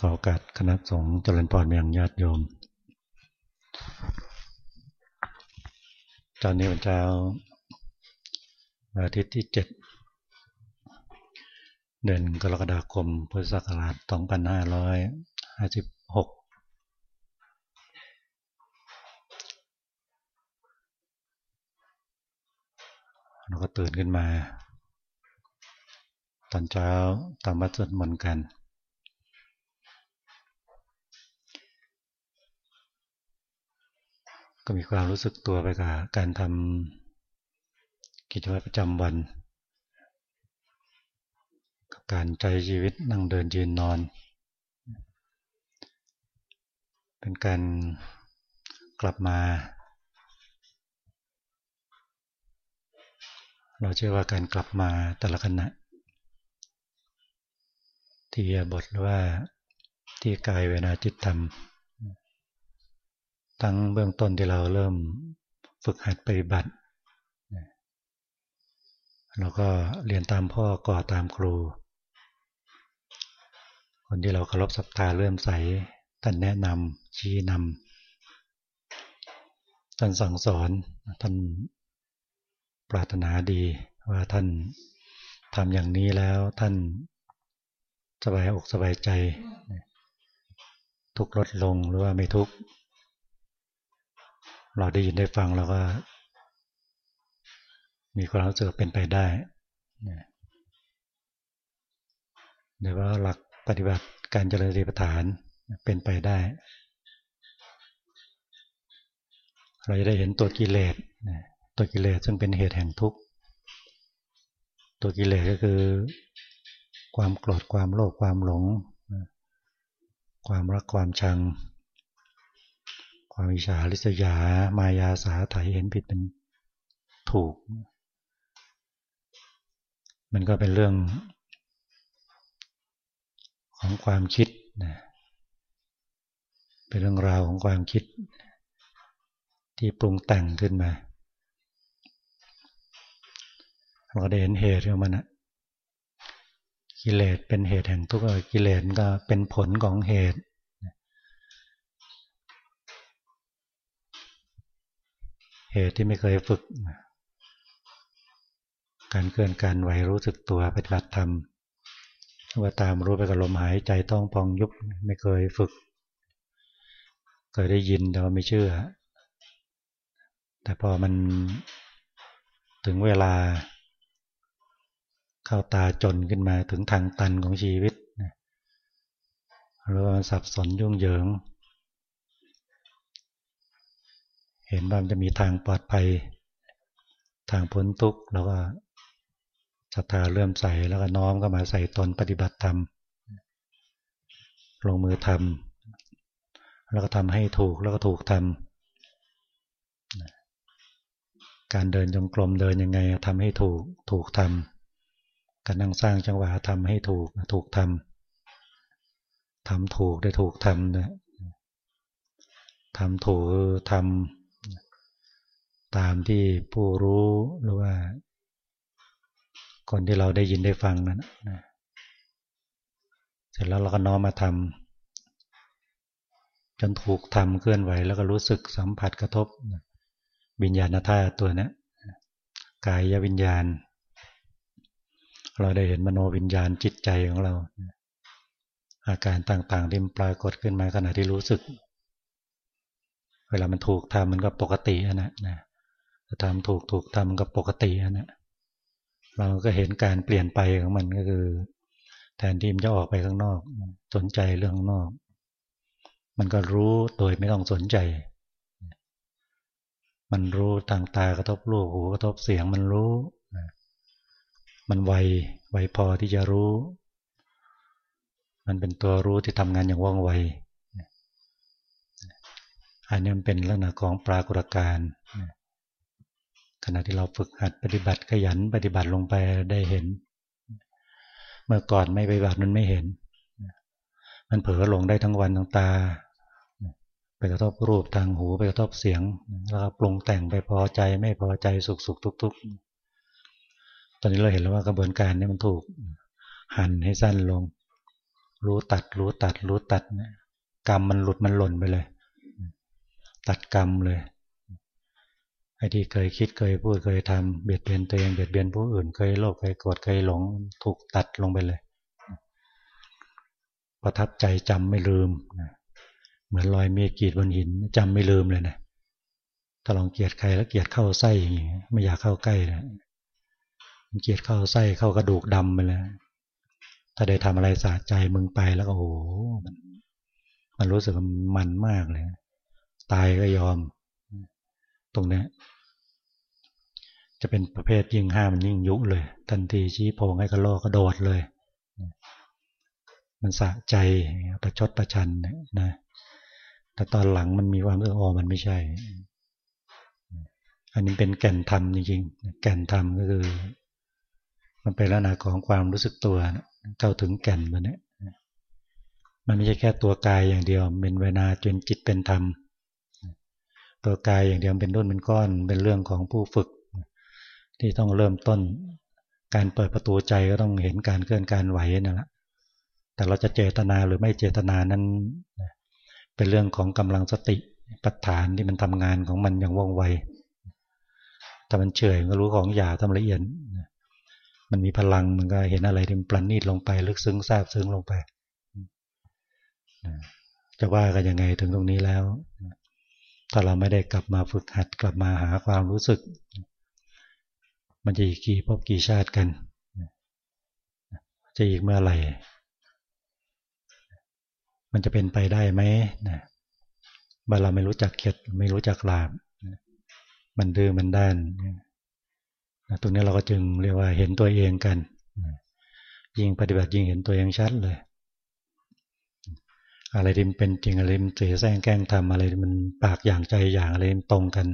ขอโอกาสคณะสงฆ์เจริญพรเมียงญาติโยม ตอนนี้วันเช้าอาทิตย์ที่เจ็ดเดือนกรกฎาคมพุทธศักราช 2556 เราก็ตื่นขึ้นมา ตอนเช้าทำวัดสวดมนต์กัน ก็มีความรู้สึกตัวไปกับการทำกิจวัตรประจำวัน กับการใจชีวิตนั่งเดินยืนนอน เป็นการกลับมา เราเชื่อว่าการกลับมาแต่ละขณะที่บทว่าที่กายเวนาจิตธรรม ทั้งเบื้องต้นที่เราเริ่มฝึกหัดปฏิบัติเราก็เรียนตามพ่อก่อตามครู คนที่เราเคารพศรัทธาเริ่มใสท่านแนะนำชี้นำท่านสั่งสอนท่านปรารถนาดีว่าท่านทำอย่างนี้แล้วท่านสบายอกสบายใจ ทุกลดลงหรือว่าไม่ทุก เราได้ยินได้ฟังเราก็ มีความรู้สึกเป็นไปได้หรือว่าหลักปฏิบัติการเจริญสติปัฏฐานเป็นไปได้ เราจะได้เห็นตัวกิเลสตัวกิเลสซึ่งเป็นเหตุแห่งทุกข์ ตัวกิเลสก็คือความโกรธความโลภความหลง ความรักความชัง ความอิจฉาริษยามายาสาไถเห็นผิดเป็นถูก มันก็เป็นเรื่องของความคิดนะเป็นเรื่องราวของความคิด ที่ปรุงแต่งขึ้นมา เราก็ได้เห็นเหตุของมันนะกิเลสเป็นเหตุแห่งทุกข์กิเลสก็เป็นผลของเหตุ เหตุที่ไม่เคยฝึก การเคลื่อนการไหวรู้สึกตัวปฏิบัติธรรมว่าตามรู้ไปกับลมหายใจต้องพองยุบไม่เคยฝึก เคยได้ยินแต่ว่าไม่เชื่อ แต่พอมันถึงเวลา เข้าตาจนขึ้นมาถึงทางตันของชีวิตหรือว่ามันสับสนยุ่งเหยิง เห็นว่ามันจะมีทางปลอดภัย ทางพ้นทุกข์แล้วก็ศรัทธาเริ่มใส่แล้วก็น้อมก็มาใส่ตนปฏิบัติธรรมลงมือทำแล้วก็ทำให้ถูกแล้วก็ถูกทำการเดินจงกรมเดินยังไงทำให้ถูกถูกทำการนั่งสร้างจังหวะทำให้ถูกถูกทำทำถูกได้ถูกทำนะทำถูกทำ ตามที่ผู้รู้หรือว่า คนที่เราได้ยินได้ฟังนั้นนะเสร็จแล้วเราก็น้อมมาทำจนถูกทำเคลื่อนไหว แล้วก็รู้สึกสัมผัสกระทบวิญญาณธาตุตัวนี้กายวิญญาณ เราได้เห็นมโนวิญญาณจิตใจของเรา อาการต่างๆที่ปรากฏขึ้นมาขณะที่รู้สึก เวลามันถูกทำมันก็ปกตินะนะ ทำถูกถูกทำกับปกตินะเราก็เห็นการเปลี่ยนไปของมันก็คือ แทนที่มันจะออกไปข้างนอก สนใจเรื่องของนอก มันก็รู้โดยไม่ต้องสนใจ มันรู้ทางตากระทบรูปหูกระทบเสียงมันรู้ มันไวไวพอที่จะรู้ มันเป็นตัวรู้ที่ทำงานอย่างว่องไวอันนี้มันเป็นลักษณะของปรากฏการณ์ ขณะที่เราฝึกหัดปฏิบัติขยันปฏิบัติลงไปได้เห็น เมื่อก่อนไม่ปฏิบัติมันไม่เห็น มันเผลอลงได้ทั้งวันทั้งตา ไปกระทบรูปทางหูไปกระทบเสียง แล้วก็ปรุงแต่งไปพอใจไม่พอใจสุขสุขทุกทุกตอนนี้เราเห็นแล้วว่ากระบวนการนี้มันถูกหั่นให้สั้นลง รู้ตัด รู้ตัด รู้ตัดกรรมมันหลุดมันหล่นไปเลย ตัดกรรมเลย ไอ้ที่เคยคิดเคยพูดเคยทำเบียดเบียนตัวเองเบียดเบียนผู้อื่นเคยโลภเคยโกรธเคยหลงถูกตัดลงไปเลย ประทับใจจำไม่ลืมเหมือนรอยเมียกีดบนหินจำไม่ลืมเลยนะถ้าลองเกลียดใครแล้วเกลียดเข้าไส้อย่างนี้ไม่อยากเข้าใกล้นะเกลียดเข้าไส้เข้ากระดูกดำไปแล้วถ้าได้ทำอะไรสะใจมึงไปแล้วโอ้โหมันมันรู้สึกมันมากเลย ตายก็ยอม ตรงนี้จะเป็นประเภทยิ่งห้ามยิ่งยุเลย ทันทีชี้โพงให้กระโลกกระโดดเลย มันสะใจประชดประชันนะแต่ตอนหลังมันมีความรู้อ๋อมันไม่ใช่ อันนี้เป็นแก่นธรรมจริงๆแก่นธรรมก็คือ มันเป็นลักษณะของความรู้สึกตัวเข้าถึงแก่นมันเนี่ยมันไม่ใช่แค่ตัวกายอย่างเดียวเป็นเวนาจนจิตเป็นธรรม ตัวกายอย่างเดียวเป็นด้นเป็นก้อนเป็นเรื่องของผู้ฝึก ที่ต้องเริ่มต้น การเปิดประตูใจก็ต้องเห็นการเคลื่อนการไหวนั่นแหละแต่เราจะเจตนาหรือไม่เจตนานั้น เป็นเรื่องของกำลังสติปัฏฐานที่มันทำงานของมันอย่างว่องไวถ้ามันเฉยก็รู้ของหยาทำละเอียดมันมีพลังมันก็เห็นอะไรที่มันปลันนีดลงไป ลึกซึ้งซาบซึ้งลงไปจะว่ากันยังไงถึงตรงนี้แล้ว ถ้าเราไม่ได้กลับมาฝึกหัดกลับมาหาความรู้สึก มันจะอีกกี่พบกี่ชาติกัน จะอีกเมื่อไหร่ มันจะเป็นไปได้ไหมนะบ่าเราไม่รู้จักเข็ดไม่รู้จักลาบมันดื้อมันด้านตรงนี้เราก็จึงเรียกว่าเห็นตัวเองกัน ยิ่งปฏิบัติยิ่งเห็นตัวเองชัดเลย อะไรที่มันเป็นจริงอะไรมันเสียแซงแกล้งทำอะไรมันปากอย่างใจอย่างอะไรมันตรงกัน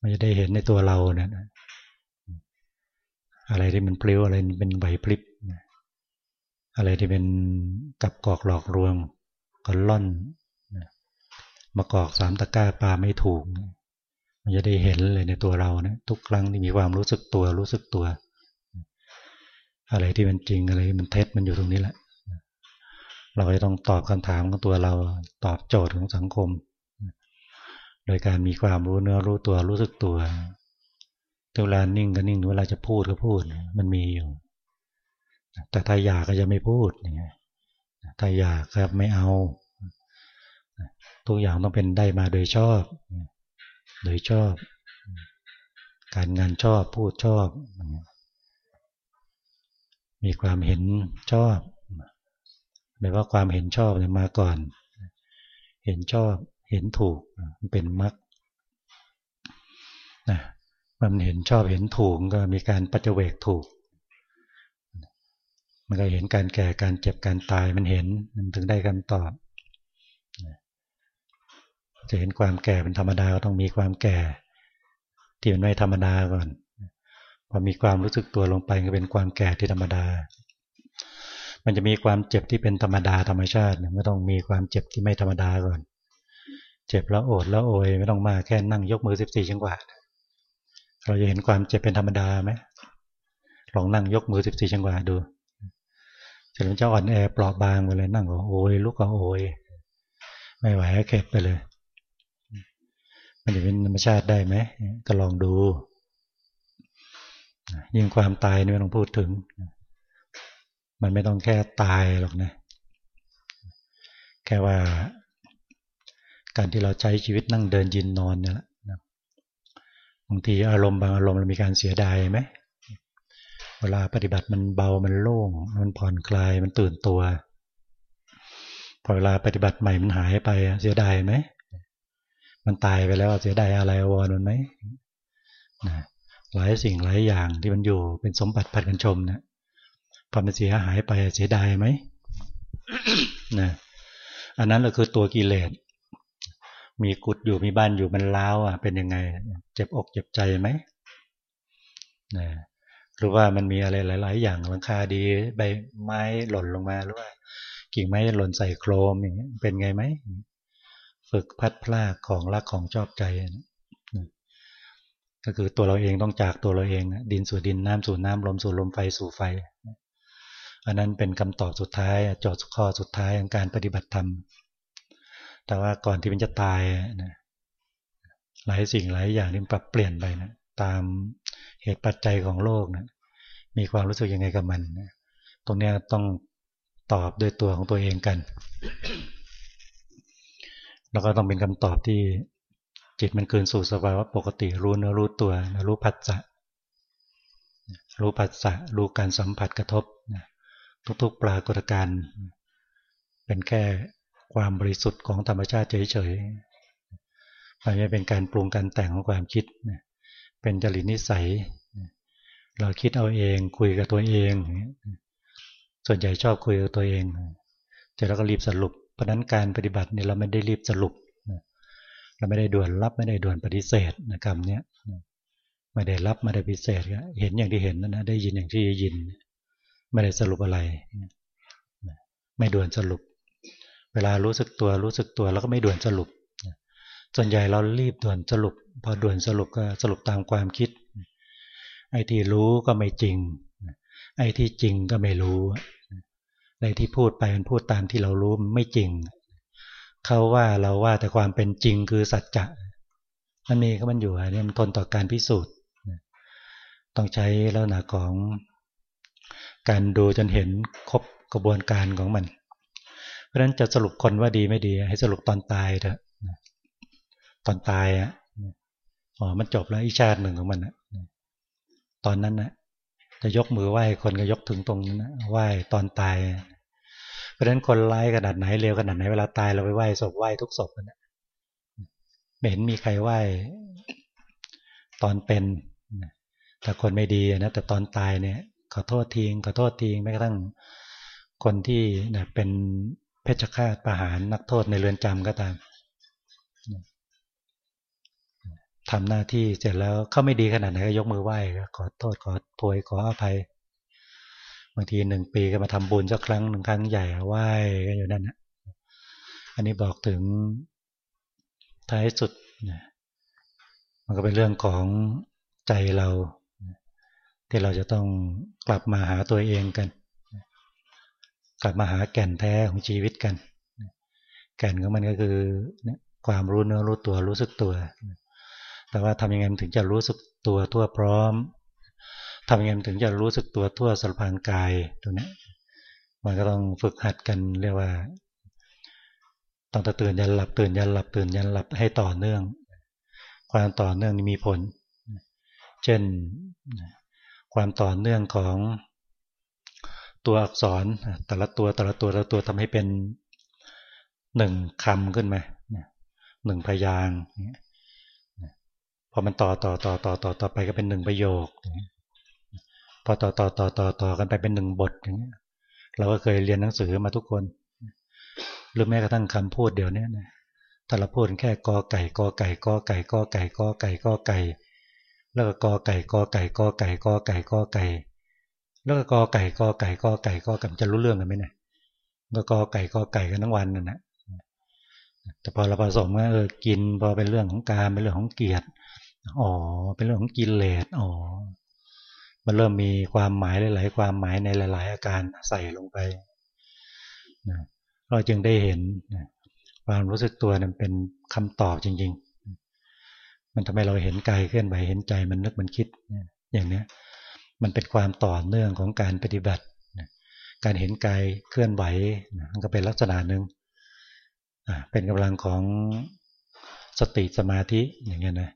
มันจะได้เห็นในตัวเราเนี่ยอะไรที่มันปลิ้วอะไรเป็นใบพลิบอะไรที่เป็นกับกอกหลอกลวงก็ล่อนมากอกสามตะก้าปลาไม่ถูก มันจะได้เห็นเลยในตัวเรานะทุกครั้งที่มีความรู้สึกตัวรู้สึกตัว อะไรที่มันจริงอะไรมันเท็จมันอยู่ตรงนี้แหละ เราจะต้องตอบคำถามของตัวเราตอบโจทย์ของสังคม โดยการมีความรู้เนื้อรู้ตัวรู้สึกตัวเวลานิ่งก็นิ่งเวลาจะพูดก็พูด มันมีอยู่ แต่ถ้าอยากก็จะไม่พูดถ้าอยากก็ไม่เอาทุกอย่างต้องเป็นได้มาโดยชอบ โดยชอบ การงานชอบพูดชอบ มีความเห็นชอบ แปลว่าความเห็นชอบเนี่ยมาก่อน เห็นชอบเห็นถูกมันเป็นมรรคนะมันเห็นชอบเห็นถูกก็มีการปัจเจเวกถูก มันก็เห็นการแก่การเจ็บการตายมันเห็นมันถึงได้คำตอบจะเห็นความแก่เป็นธรรมดาก็ต้องมีความแก่ ที่เป็นไม่ธรรมดาก่อนพอมีความรู้สึกตัวลงไปก็เป็นความแก่ที่ธรรมดา มันจะมีความเจ็บที่เป็นธรรมดาธรรมชาติไม่ต้องมีความเจ็บที่ไม่ธรรมดาก่อน เจ็บแล้วโอดแล้วโอยไม่ต้องมาแค่นั่งยกมือสิบสี่จังหวะเราจะเห็นความเจ็บเป็นธรรมดาไหมลองนั่งยกมือสิบสี่จังหวะดูเสร็จแล้วจะอ่อนแอเปราะบางไปเลยนั่งก็โอยลุกก็โอยไม่ไหวก็เข็ดไปเลย มันจะเป็นธรรมชาติได้ไหมก็ลองดูยิ่งความตายนี่ไม่ต้องพูดถึง มันไม่ต้องแค่ตายหรอกนะ แค่ว่า การที่เราใช้ชีวิตนั่งเดินยินนอนเนี่ยแหละบางทีอารมณ์บางอารมณ์เรามีการเสียดายไหมเวลาปฏิบัติมันเบามันโล่ง มันผ่อนคลายมันตื่นตัวพอเวลาปฏิบัติใหม่มันหายไปเสียดายไหมมันตายไปแล้วเสียดายอะไรวอนมันไหมหลายสิ่งหลายอย่างที่มันอยู่เป็นสมบัติผัดกันชมเนะ พอมันเสียหายไปเสียดายไหมนะอันนั้นก็คือตัวกิเลสมีกุดอยู่มีบ้านอยู่มันล้าวอะเป็นยังไง เจ็บอกเจ็บใจไหมนะหรือว่ามันมีอะไรหลาย ๆ อย่างหลังคาดีใบไม้หล่นลงมาหรือว่ากิ่งไม้หล่นใส่โครมอย่างเงี้ยเป็นไงไหมฝึกพัดพลากของรักของชอบใจก็คือตัวเราเองต้องจากตัวเราเองดินสู่ดินน้ำสู่น้ำลมสู่ลมไฟสู่ไฟ อันนั้นเป็นคำตอบสุดท้ายจทย์ข้อสุดท้ายของการปฏิบัติธรรม แต่ว่าก่อนที่มันจะตายนะหลายสิ่งหลายอย่างนี่ปรับเปลี่ยนไปนะตามเหตุปัจจัยของโลกนะมีความรู้สึกยังไงกับมันนะตรงนี้ต้องตอบด้วยตัวของตัวเองกัน แล้วก็ต้องเป็นคำตอบที่จิตมันคืนสู่สภาวะปกติรู้เนื้อรู้ตัวรู้ผัสสะรู้ผัสสะรู้การสัมผัสกระทบ ทุกๆ ปรากฏการณ์เป็นแค่ความบริสุทธิ์ของธรรมชาติเฉยๆมันไม่เป็นการปรุงการแต่งของความคิด เป็นจริตนิสัย เราคิดเอาเองคุยกับตัวเอง ส่วนใหญ่ชอบคุยกับตัวเองแต่เราก็รีบสรุป เพราะนั้นการปฏิบัติเนี่ยเราไม่ได้รีบสรุป เราไม่ได้ด่วนรับไม่ได้ด่วนปฏิเสธนะคำนี้ไม่ได้รับไม่ได้ปฏิเสธเห็นอย่างที่เห็นนะได้ยินอย่างที่ได้ยิน ไม่ได้สรุปอะไร ไม่ด่วนสรุป เวลารู้สึกตัวรู้สึกตัวแล้วก็ไม่ด่วนสรุป ส่วนใหญ่เรารีบด่วนสรุป พอด่วนสรุปก็สรุปตามความคิด ไอ้ที่รู้ก็ไม่จริง ไอ้ที่จริงก็ไม่รู้ไอ้ที่พูดไปมันพูดตามที่เรารู้ไม่จริง เขาว่าเราว่าแต่ความเป็นจริงคือสัจจะมันมีก็มันอยู่อันนี้มันทนต่อการพิสูจน์ ต้องใช้ลักษณะของ การดูจนเห็นครบกระบวนการของมัน เพราะฉะนั้นจะสรุปคนว่าดีไม่ดี ให้สรุปตอนตายเถอะตอนตายอะอ๋อมันจบแล้วอีชาติหนึ่งของมันอะตอนนั้นนะจะยกมือไหว้คนก็ยกถึงตรงนั้นนะไหว้ตอนตาย เพราะฉะนั้นคนร้ายขนาดไหนเร็วขนาดไหนเวลาตายเราไปไหว้ศพไหว้ทุกศพนะไม่เห็นมีใครไหว้ตอนเป็นแต่คนไม่ดีนะแต่ตอนตายเนี่ย ขอโทษทิ้งขอโทษทิ้งแม้กระทั่งคนที่เนี่ยเป็นเพชฌฆาตประหารนักโทษในเรือนจำก็ตามทำหน้าที่เสร็จแล้วเขาไม่ดีขนาดไหนก็ยกมือไหว้ขอโทษขอโพยขออภัยบางทีหนึ่งปีก็มาทำบุญสักครั้งหนึ่งครั้งใหญ่ไหว้กันอยู่นั่นนะอันนี้บอกถึงท้ายสุดมันก็เป็นเรื่องของใจเรา ที่เราจะต้องกลับมาหาตัวเองกัน กลับมาหาแก่นแท้ของชีวิตกัน แก่นของมันก็คือความรู้เนื้อรู้ตัวรู้สึกตัว แต่ว่าทำยังไงถึงจะรู้สึกตัวทั่วพร้อมทำยังไงถึงจะรู้สึกตัวทั่วสารพางกายตัวนี้มันก็ต้องฝึกหัดกันเรียกว่าต้องตื่นยันหลับตื่นยันหลับตื่นยันหลับให้ต่อเนื่อง ความต่อเนื่องนี้มีผล เช่น ความต่อเนื่องของตัวอักษรแต่ละตัวแต่ละตัวแต่ละตัวทำให้เป็นหนึ่งคำขึ้นมาหนึ่งพยางพอมันต่อต่อต่อต่อต่อต่อไปก็เป็นหนึ่งประโยคพอต่อต่อต่อต่อต่อกันไปเป็นหนึ่งบทอย่างเงี้ยเราก็เคยเรียนหนังสือมาทุกคน หรือแม้กระทั่งคำพูดเดี๋ยวนี้นะถ้าเราพูดแค่กอไก่กอไก่กอไก่กอไก่กอไก่กอไก่ แล้วก็กอไก่กอไก่กอไก่กอไก่กอไก่ แล้วก็กอไก่กอไก่กอไก่กอไก่จะรู้เรื่องกันไหมเนี่ยก็กอไก่กอไก่กันทั้งวันนั่นนะแต่พอเราผสมว่าเออกินพอเป็นเรื่องของการเป็นเรื่องของเกียรติอ๋อเป็นเรื่องของกิเลสอ๋อมันเริ่มมีความหมายหลาย ๆ ความหมายในหลาย ๆ อาการใส่ลงไปเราจึงได้เห็นความรู้สึกตัวนั้นเป็นคำตอบจริง ๆ มันทำให้เราเห็นกายเคลื่อนไหวเห็นใจมันนึกมันคิดอย่างนี้มันเป็นความต่อเนื่องของการปฏิบัติการเห็นกายเคลื่อนไหวมันก็เป็นลักษณะหนึ่งเป็นกำลังของสติสมาธิอย่างเงี้ยนะ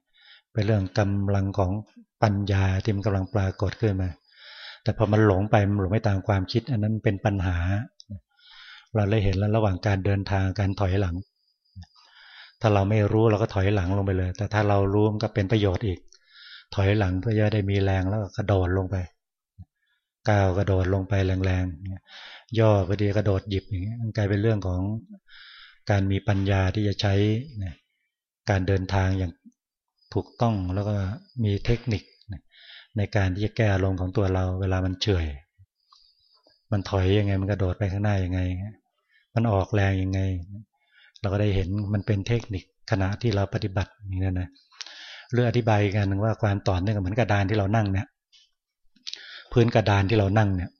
เป็นเรื่องกำลังของปัญญาที่มันกำลังปรากฏขึ้นมา แต่พอมันหลงไปมันหลงไม่ตามความคิด อันนั้นเป็นปัญหา เราเลยเห็นแล้วระหว่างการเดินทางการถอยหลัง ถ้าเราไม่รู้เราก็ถอยหลังลงไปเลย แต่ถ้าเรารู้มันก็เป็นประโยชน์อีก ถอยหลังเพื่อจะได้มีแรงแล้วก็กระโดดลงไป ก้าวกระโดดลงไปแรงๆย่อพอดีกระโดดหยิบอย่างเงี้ยกลายเป็นเรื่องของการมีปัญญาที่จะใช้การเดินทางอย่างถูกต้องแล้วก็มีเทคนิคในการที่จะแก้อารมณ์ของตัวเรา เวลามันเฉยมันถอยยังไง มันกระโดดไปข้างหน้ายังไง มันออกแรงยังไง เราก็ได้เห็นมันเป็นเทคนิคขณะที่เราปฏิบัติอย่างนั้นนะเรื่องอธิบายกันหนึ่งว่าความต่อเนื่องเหมือนกระดานที่เรานั่งเนี่ยพื้นกระดานที่เรานั่งเนี่ย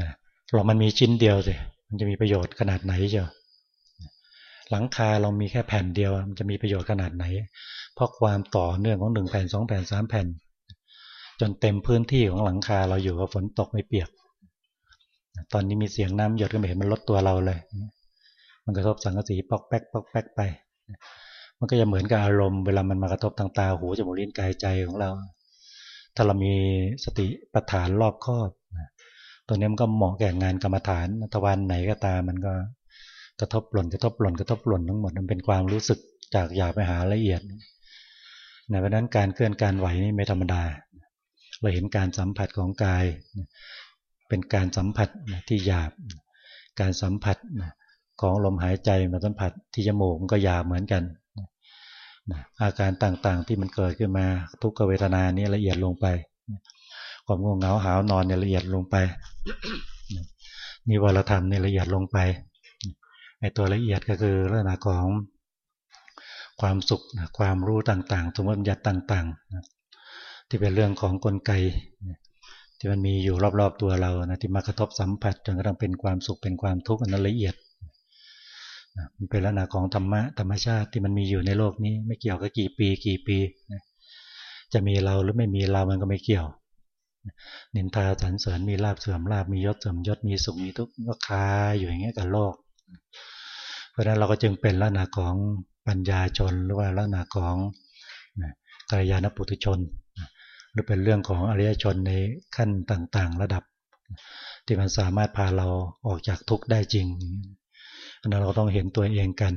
นะเรามันมีชิ้นเดียวสิมันจะมีประโยชน์ขนาดไหนเจ้าหลังคาเรามีแค่แผ่นเดียว มันจะมีประโยชน์ขนาดไหน เพราะความต่อเนื่องของหนึ่งแผ่นสองแผ่นสามแผ่น จนเต็มพื้นที่ของหลังคาเราอยู่กับฝนตกไม่เปียก ตอนนี้มีเสียงน้ำหยดก็ไม่เห็นมันลดตัวเราเลย มันกระทบสังกะสีปอกแป๊กปอกแป๊กไป มันก็จะเหมือนกับอารมณ์เวลามันมากระทบทางตาหูจมูกลิ้นกายใจของเรา ถ้าเรามีสติปัฏฐานรอบครอบตัวนี้มันก็เหมาะแก่งานกรรมฐานทวารไหนก็ตามมันก็กระทบหล่นกระทบหล่นกระทบหล่นทั้งหมดมันเป็นความรู้สึกจากอยากไปหาละเอียดนะเพราะนั้นการเคลื่อนการไหวนี่ไม่ธรรมดา เราเห็นการสัมผัสของกาย เป็นการสัมผัสที่หยาบ การสัมผัส ของลมหายใจมาสัมผัสที่จมูกมันก็ยาบเหมือนกันอาการต่างๆที่มันเกิดขึ้นมาทุกขเวทนานี้ละเอียดลงไป ความง่วงเหงาหาวนอนเนี่ยละเอียดลงไปนิวรธรรมเนี่ยละเอียดลงไปไอตัวละเอียดก็คือลักษณะของความสุขความรู้ต่างๆสมมติบัญญัติต่างๆ ที่เป็นเรื่องของกลไกที่มันมีอยู่รอบๆตัวเรานะที่มากระทบสัมผัสจนกระทั่งเป็นความสุขเป็นความทุกข์อันนั้นละเอียด มันเป็นลักษณะของธรรมะธรรมชาติที่มันมีอยู่ในโลกนี้ ไม่เกี่ยวกับกี่ปี กี่ปี จะมีเราหรือไม่มีเรามันก็ไม่เกี่ยว นินทาสรรเสริญมีลาบเสื่อมลาบมียศเสื่อมยศมีสุขมีทุกข์ก็คาอยู่อย่างเงี้ยกับโลก เพราะฉะนั้นเราก็จึงเป็นลักษณะของปัญญาชนหรือว่าลักษณะของกัลยาณปุถุชน หรือเป็นเรื่องของอริยชนในขั้นต่างๆ ระดับ ที่มันสามารถพาเราออกจากทุกข์ได้จริงอันนั้น เราต้องเห็นตัวเองกัน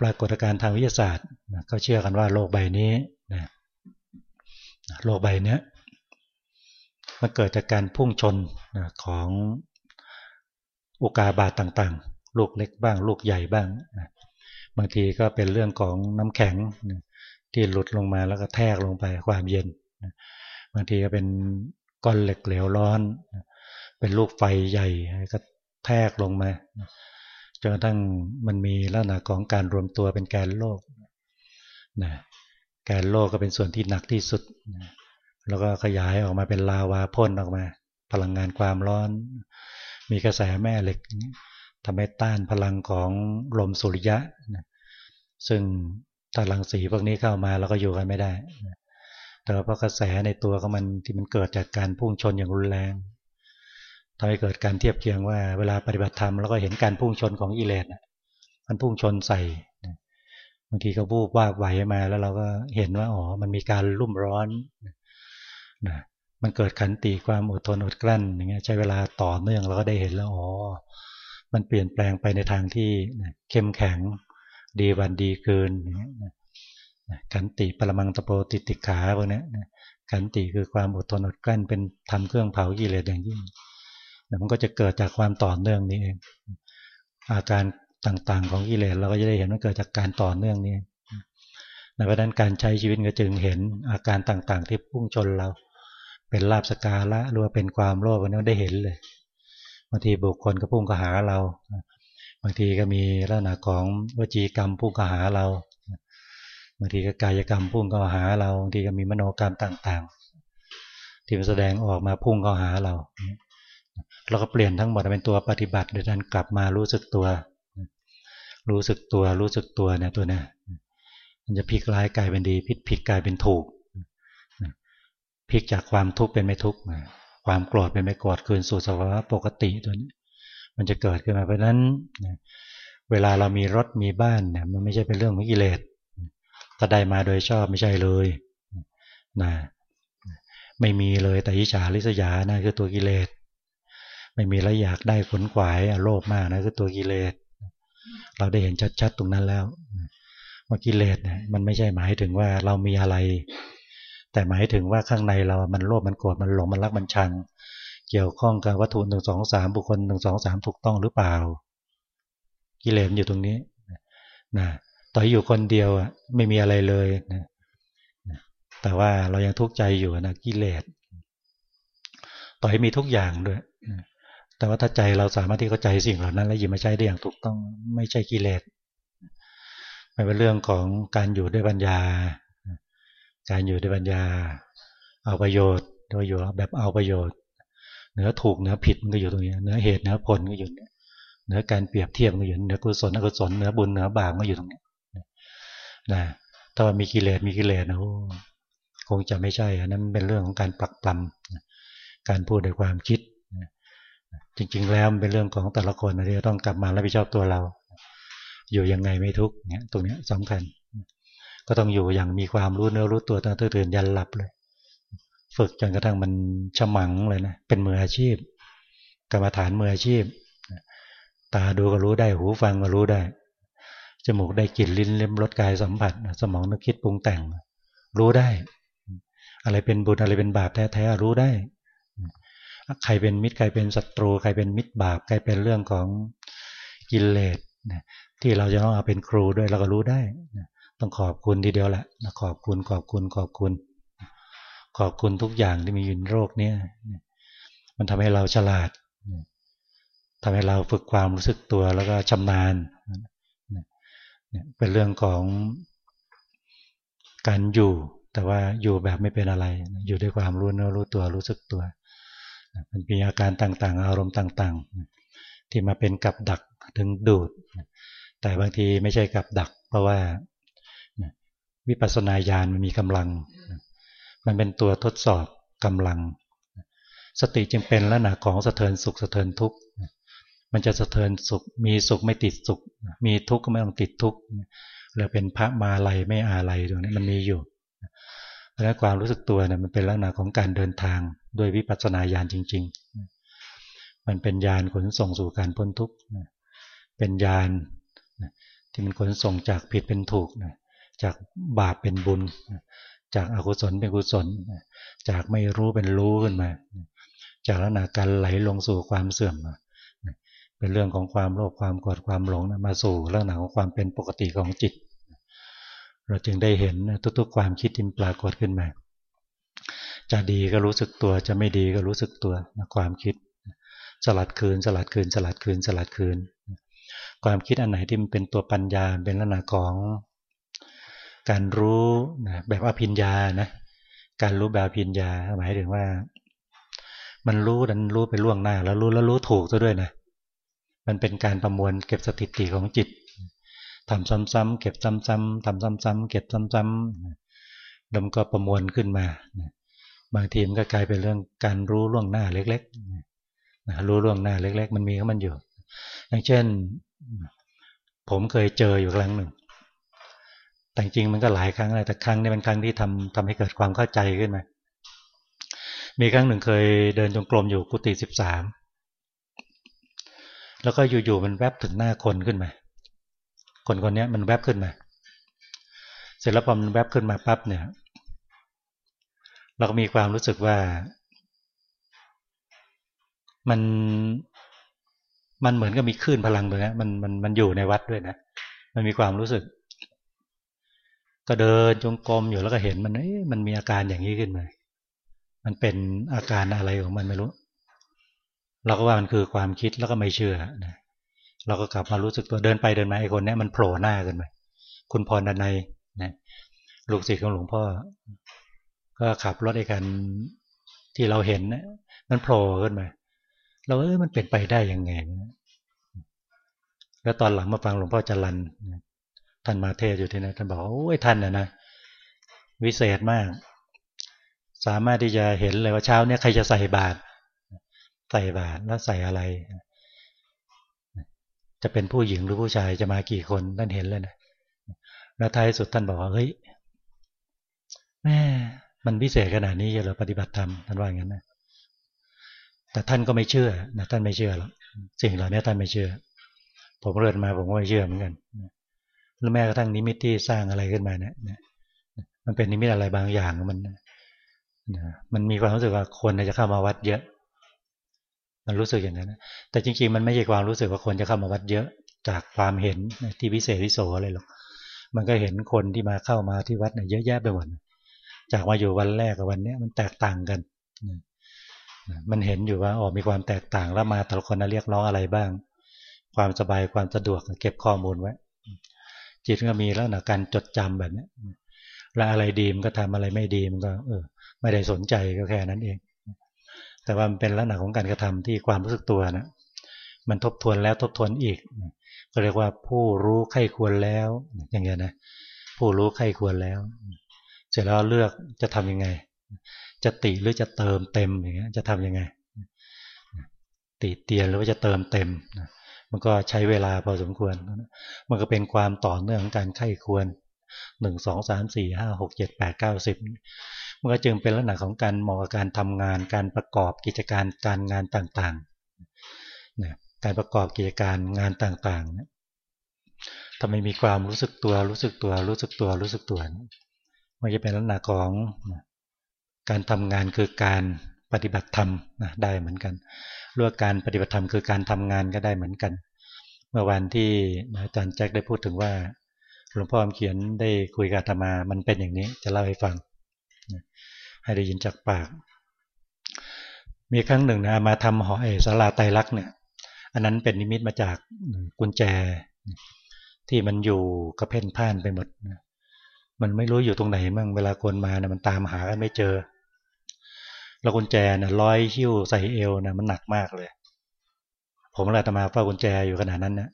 ปรากฏการณ์ทางวิทยาศาสตร์ก็เชื่อกันว่าโลกใบนี้โลกใบนี้มันเกิดจากการพุ่งชนของอุกาบาตต่างๆ ลูกเล็กบ้าง ลูกใหญ่บ้าง บางทีก็เป็นเรื่องของน้ำแข็งที่หลุดลงมาแล้วก็แทกลงไปความเย็น บางทีก็เป็นก้อนเหล็กเหลวร้อน เป็นลูกไฟใหญ่ก็แทกลงมา จนกระทั่งมันมีลักษณะของการรวมตัวเป็นแกนโลกนะแกนโลกก็เป็นส่วนที่หนักที่สุดนะแล้วก็ขยายออกมาเป็นลาวาพ่นออกมา พลังงานความร้อน มีกระแสแม่เหล็กทำให้ต้านพลังของลมสุริยะซึ่งถ้ารังสีพวกนี้เข้ามาเราก็อยู่กันไม่ได้แต่เพราะกระแสในตัวของมันที่มันเกิดจากการพุ่งชนอย่างรุนแรง ทำให้เกิดการเทียบเคียงว่าเวลาปฏิบัติธรรมแล้วก็เห็นการพุ่งชนของอิเลสมันพุ่งชนใส่บางทีก็บูบว่าไหวมาแล้วเราก็เห็นว่าอ๋อมันมีการรุ่มร้อนนะมันเกิดขันติความอดทนอดกลั้นอย่างเงี้ยใช้เวลาต่อเนื่องเราก็ได้เห็นแล้วอ๋อมันเปลี่ยนแปลงไปในทางที่เข้มแข็งดีวันดีเกินขันติปรมังตโปติติขาพวกนี้ขันติคือความอดทนอดกลั้นเป็นทำเครื่องเผากิเลสอย่างยิ่ง มันก็จะเกิดจากความต่อเนื่องนี้เองอาการต่างๆ ของกิเลสเราก็จะได้เห็นว่าเกิดจากการต่อเนื่องนี้เพราะนั้นการใช้ชีวิตก็จึงเห็นอาการต่างๆ ที่พุ่งชนเรา เป็นลาบสกาละหรือว่าเป็นความโลภนั้นได้เห็นเลยบางทีบุคคลก็พุ่งก็หาเราบางทีก็มีลักษณะของวจีกรรมพุ่งก็หาเราบางทีก็กายกรรมพุ่งก็หาเราบางทีก็มีมโนกรรมต่าง ๆ ที่แสดงออกมาพุ่งก็หาเรา เราก็เปลี่ยนทั้งหมดเป็นตัวปฏิบัติโดยการกลับมารู้สึกตัว รู้สึกตัวรู้สึกตัวเนี่ยตัวเนี่ยมันจะพลิกร้ายกลายเป็นดีพลิกผิดกลายเป็นถูกพลิกจากความทุกข์เป็นไม่ทุกข์ความโกรธเป็นไม่โกรธคืนสู่สภาวะปกติตัวนี้ มันจะเกิดขึ้นมาเพราะนั้น เวลาเรามีรถมีบ้านเนี่ยมันไม่ใช่เป็นเรื่องของกิเลสถ้าได้มาโดยชอบไม่ใช่เลยนะไม่มีเลยแต่อิจฉาริษยานะคือตัวกิเลส ไม่มีแล้วอยากได้ขนขวายโลภมากนะคือตัวกิเลส เราได้เห็นชัดๆตรงนั้นแล้วว่ากิเลสเนี่ยมันไม่ใช่หมายถึงว่าเรามีอะไร แต่หมายถึงว่าข้างในเรา มันโลภมันโกรธมันหลงมันรักมันชัง เกี่ยวข้องกับวัตถุหนึ่งสองสามบุคคลหนึ่งสองสามถูกต้องหรือเปล่า กิเลสอยู่ตรงนี้นะต่ออยู่คนเดียวไม่มีอะไรเลยนะแต่ว่าเรายังทุกข์ใจอยู่นะกิเลสต่อให้มีทุกอย่างด้วย แต่ว่าถ้าใจเราสามารถที่เข้าใจสิ่งเหล่านั้น แล้วหยิบมาใช้ได้อย่างถูกต้องไม่ใช่กิเลสมันเป็นเรื่องของการอยู่ด้วยปัญญา การอยู่ด้วยปัญญา เอาประโยชน์โดยอยู่แบบเอาประโยชน์ เหนือถูกเหนือผิดมันก็อยู่ตรงนี้ เหนือเหตุเหนือผลก็อยู่เนี่ยเหนือการเปรียบเทียบก็อยู่เหนือกุศลอกุศลเหนือบุญเหนือบาปก็อยู่ตรงนี้นะถ้ามีกิเลสมีกิเลสนะคงจะไม่ใช่อันนั้นเป็นเรื่องของการปลักปลำการพูดด้วยความคิด จริง ๆ แล้วมันเป็นเรื่องของแต่ละคนที่ต้องกลับมารับผิดชอบตัวเรา อยู่ยังไงไม่ทุกเนี่ยตรงนี้สำคัญ ก็ต้องอยู่อย่างมีความรู้เนื้อรู้ตัวตั้งแต่ตื่นยันหลับเลย ฝึกจนกระทั่งมันฉมังเลยนะเป็นมืออาชีพ กรรมฐานมืออาชีพ ตาดูก็รู้ได้หูฟังก็รู้ได้ จมูกได้กลิ่นลิ้นเล่มรสกายสัมผัส สมองนึกคิดปรุงแต่ง รู้ได้ อะไรเป็นบุญอะไรเป็นบาปแท้ๆรู้ได้ ใครเป็นมิตรใครเป็นศัตรูใครเป็นมิตรบาปใครเป็นเรื่องของกิเลสที่เราจะต้องเอาเป็นครูด้วยเราก็รู้ได้ต้องขอบคุณทีเดียวแหละขอบคุณขอบคุณขอบคุณ ขอบคุณทุกอย่างที่มีอยู่ในโลกนี้มันทำให้เราฉลาดทำให้เราฝึกความรู้สึกตัวแล้วก็ชำนาญเป็นเรื่องของการอยู่ แต่ว่าอยู่แบบไม่เป็นอะไร อยู่ด้วยความรู้เนื้อรู้ตัวรู้สึกตัว มันมีอาการต่างๆ อารมณ์ต่างๆ ที่มาเป็นกับดักถึงดูด แต่บางทีไม่ใช่กับดัก เพราะว่าวิปัสสนาญาณมันมีกำลัง มันเป็นตัวทดสอบกำลัง สติจึงเป็นลักษณะของสะเทินสุขสะเทินทุกข์มันจะสะเทินสุข มีสุขไม่ติดสุข มีทุกข์ก็ไม่ต้องติดทุกข์เราเป็นพระมาลัยไม่อาลัยตรงนี้มันมีอยู่ เพราะนั้นความรู้สึกตัวเนี่ยมันเป็นลักษณะของการเดินทาง ด้วยวิปัสสนาญาณจริง ๆ มันเป็นญาณขนส่งสู่การพ้นทุกข์เป็นญาณที่มันขนส่งจากผิดเป็นถูกจากบาปเป็นบุญ จากอากุศลเป็นกุศล จากไม่รู้เป็นรู้ขึ้นมา จากลักษณะการไหลลงสู่ความเสื่อมเป็นเรื่องของความโลภความโกรธความหลงมาสู่ลักษณะของความเป็นปกติของจิต เราจึงได้เห็นทุกๆความคิดที่ปรากฏขึ้นมา จะดีก็รู้สึกตัว จะไม่ดีก็รู้สึกตัวความคิด สลัดคืน สลัดคืน สลัดคืน สลัดคืน ความคิดอันไหนที่มันเป็นตัวปัญญาเป็นลักษณะของ การรู้แบบอภิญญานะการรู้แบบอภิญญาหมายถึงว่า มันรู้ดันรู้ไปล่วงหน้า แล้วรู้แล้วรู้ถูกซะด้วยนะมันเป็นการประมวลเก็บสถิติของจิตทำซ้ำๆเก็บซ้ำๆทำซ้ำๆเก็บซ้ำๆแล้วมันก็ประมวลขึ้นมา บางทีมันก็กลายเป็นเรื่องการรู้ล่วงหน้าเล็กๆรู้ล่วงหน้าเล็ก ๆ มันมีของมันอยู่ อย่างเช่น ผมเคยเจออยู่ครั้งหนึ่ง แต่จริงมันก็หลายครั้งเลยแต่ครั้งนี้เป็นครั้งที่ทำทำให้เกิดความเข้าใจขึ้นมามีครั้งหนึ่งเคยเดินจงกรมอยู่กุฏิสิบสามแล้วก็อยู่ๆมันแวบถึงหน้าคนขึ้นมา คนคนนี้มันแวบขึ้นมา เสร็จแล้วพอมันแวบขึ้นมาปั๊บเนี่ย เราก็มีความรู้สึกว่า มันมันเหมือนกับมีคลื่นพลังตรงนี้มันมันมันอยู่ในวัดด้วยนะมันมีความรู้สึก ก็เดินจงกรมอยู่แล้วก็เห็นมันเอ๊ะมันมีอาการอย่างนี้ขึ้นมามันเป็นอาการอะไรของมันไม่รู้ เราก็ว่ามันคือความคิดแล้วก็ไม่เชื่อนะเราก็กลับมารู้สึกตัวเดินไปเดินมาไอ้คนนี้มันโผล่หน้าขึ้นมาคุณพรดนัยนะลูกศิษย์ของหลวงพ่อ ก็ขับรถไอ้กันที่เราเห็นนะมันโผล่ขึ้นมา เราเออมันเป็นไปได้ยังไง แล้วตอนหลังมาฟังหลวงพ่อจรันท่านมาเทศอยู่ที่นั่นท่านบอกโอ้ยท่านน่ะนะวิเศษมาก สามารถที่จะเห็นเลยว่าเช้าเนี้ยใครจะใส่บาตรใส่บาตรแล้วใส่อะไร จะเป็นผู้หญิงหรือผู้ชายจะมากี่คนท่านเห็นเลยนะแล้วท้ายสุดท่านบอกว่าเฮ้ยแม่ มันพิเศษขนาดนี้เหรอปฏิบัติธรรมท่านว่าอย่างนั้นนะแต่ท่านก็ไม่เชื่อนะท่านไม่เชื่อหรอกสิ่งเหล่านี้ท่านไม่เชื่อ ผมเรียนมาผมก็ไม่เชื่อเหมือนกันแล้วแม้กระทั่งนิมิตที่สร้างอะไรขึ้นมาเนี่ยมันเป็นนิมิตอะไรบางอย่างมันมันมีความรู้สึกว่าคนจะเข้ามาวัดเยอะ มันรู้สึกอย่างนั้นแต่จริงๆ มันไม่ใช่ความรู้สึกว่าคนจะเข้ามาวัดเยอะ จากความเห็นที่พิเศษวิโสอะไรหรอกมันก็เห็นคนที่มาเข้ามาที่วัดเนี่ยเยอะแยะไปหมด จากมาอยู่วันแรกกับวันนี้มันแตกต่างกัน มันเห็นอยู่ว่าอ๋อมีความแตกต่างแล้วมาแต่ละคนเรียกร้องอะไรบ้าง ความสบายความสะดวกเก็บข้อมูลไว้ จิตก็มีแล้วนะการจดจำแบบนี้แล้วอะไรดีมันก็ทำอะไรไม่ดีมันก็ เออ ไม่ได้สนใจก็แค่นั้นเอง แต่ว่ามันเป็นลักษณะของการกระทำที่ความรู้สึกตัวนะมันทบทวนแล้วทบทวนอีก ก็เรียกว่าผู้รู้ไข้ควรแล้ว อย่างเงี้ยนะ ผู้รู้ไข้ควรแล้ว ร็จแล้วเลือกจะทํำยังไง จะติหรือจะเติมเต็มอย่างเงี้ยจะทํำยังไง ติเตียนหรือว่าจะเติมเต็มมันก็ใช้เวลาพอสมควร มันก็เป็นความต่อเนื่องของการไข้ควรหนึ่งสองสามสี่ห้าหกเจ็ดแปดเก้าสิบมันก็จึงเป็นลักษณะของการเหมาะกับการทำงานการประกอบกิจการการงานต่างๆนะการประกอบกิจการงานต่างๆนะถ้าไม่มีความรู้สึกตัวรู้สึกตัวรู้สึกตัวรู้สึกตัว มันจะเป็นลักษณะของการทำงานคือการปฏิบัติธรรมนะได้เหมือนกันรื่อการปฏิบัติธรรมคือการทำงานก็ได้เหมือนกัน เมื่อวันที่อาจารย์แจ็คได้พูดถึงว่าหลวงพ่อเขียนได้คุยกับธรรมา มันเป็นอย่างนี้จะเล่าให้ฟัง ให้ได้ยินจากปาก มีครั้งหนึ่งนะมาทำหอไอสาราไตรลักษ์เนี่ย อันนั้นเป็นนิมิตมาจากกุญแจ ที่มันอยู่กระเพ่นพ่านไปหมด มันไม่รู้อยู่ตรงไหนมั่งเวลาคนมานะมันตามหากันไม่เจอ แล้วกุญแจนะร้อยหิ้วใส่เอวนะมันหนักมากเลย ผมเลยตมาเฝ้ากุญแจอยู่ขนาดนั้นนะ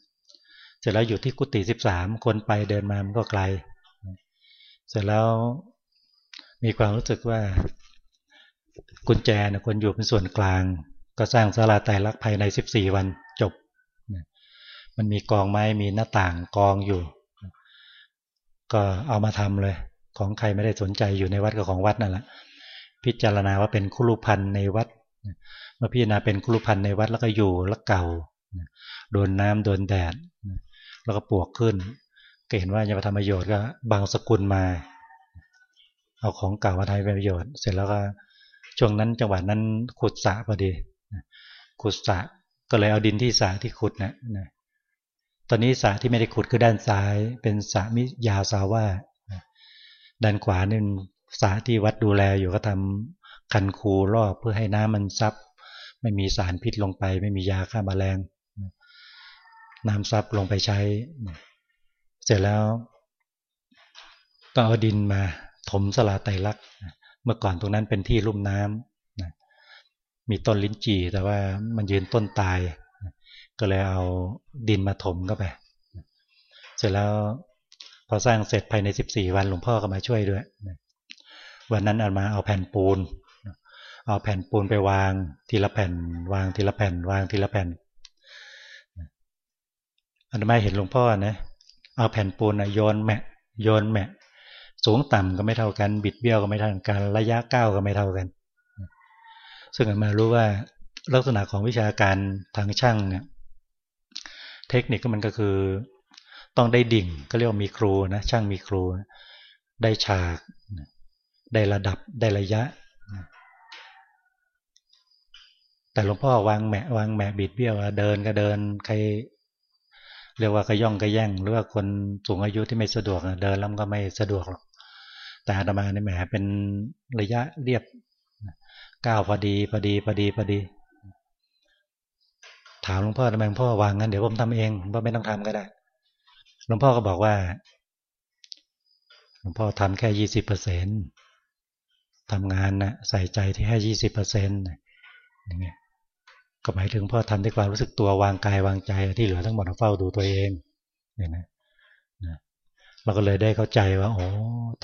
เสร็จแล้วอยู่ที่กุฏิสิบสามคนไปเดินมามันก็ไกล เสร็จแล้วมีความรู้สึกว่า กุญแจนะคนอยู่เป็นส่วนกลาง ก็สร้างศาลาไตรลักษณ์ภายใน14วันจบ มันมีกองไม้มีหน้าต่างกองอยู่ ก็เอามาทำเลย ของใครไม่ได้สนใจอยู่ในวัดก็ของวัดนั่นแหละพิจารณาว่าเป็นคุรุพันธ์ในวัดเมื่อพิจารณาเป็นคุรุพันธ์ในวัดแล้วก็อยู่แล้วเก่าโดนน้ำโดนแดดแล้วก็ปวกขึ้นก็เห็นว่าจะมาทำประโยชน์ก็บางสกุลมา เอาของเก่ามาทำเป็นประโยชน์ เสร็จแล้วก็ช่วงนั้นจังหวะนั้นขุดสระพอดีขุดสระก็เลยเอาดินที่สระที่ขุดนะนะ ตอนนี้สะที่ไม่ได้ขุดคือด้านซ้าย เป็นสะมิยาสาว่าด้านขวานี่สะที่วัดดูแลอยู่ก็ทำคันคูรอบเพื่อให้น้ำมันซับไม่มีสารพิษลงไป ไม่มียาฆ่ามาแมลงน้ำซับลงไปใช้ เสร็จแล้วต้องเอาดินมา ถมสลาไตลักเมื่อก่อนตรงนั้นเป็นที่ลุ่มน้ำมีต้นลิ้นจี่แต่ว่ามันยืนต้นตาย ก็เลยเอาดินมาถมเข้าไป เสร็จแล้วพอสร้างเสร็จภายใน 14 วันหลวงพ่อก็มาช่วยด้วย วันนั้นเอามาเอาแผ่นปูน เอาแผ่นปูนไปวางทีละแผ่น วางทีละแผ่น วางทีละแผ่นอันนี้เห็นหลวงพ่อนะ เอาแผ่นปูนโยนแมะโยนแมะสูงต่ำก็ไม่เท่ากัน บิดเบี้ยวก็ไม่เท่ากัน ระยะก้าวก็ไม่เท่ากัน ซึ่งมารู้ว่าลักษณะของวิชาการทางช่างเนี่ย เทคนิคก็มันก็คือ ต้องได้ดิ่งก็เรียกว่ามีครูนะช่างมีครู ได้ฉาก ได้ระดับได้ระยะ แต่หลวงพ่อวางแมะวางแมะบิดเบี้ยวเดินก็เดินใครเรียกว่ากระย่องกระแย่งหรือว่าคนสูงอายุที่ไม่สะดวกเดินแล้วก็ไม่สะดวกหรอกแต่อาตมาในแหมเป็นระยะเรียบก้าวพอดีพอดีพอดีพอดี ถามหลวงพ่อทำไมหลวงพ่อวางงั้นเดี๋ยวผมทำเองหลวงพ่อไม่ต้องทำก็ได้ หลวงพ่อก็บอกว่าหลวงพ่อทำแค่ยี่สิบเปอร์เซ็นทำงานนะใส่ใจที่แค่ยี่สิบเปอร์เซ็นต์อย่างเงี้ยก็หมายถึงพ่อทำด้วยความรู้สึกตัววางกายวางใจที่เหลือทั้งหมดเฝ้าดูตัวเองเนี่ยนะเราก็เลยได้เข้าใจว่าโอ้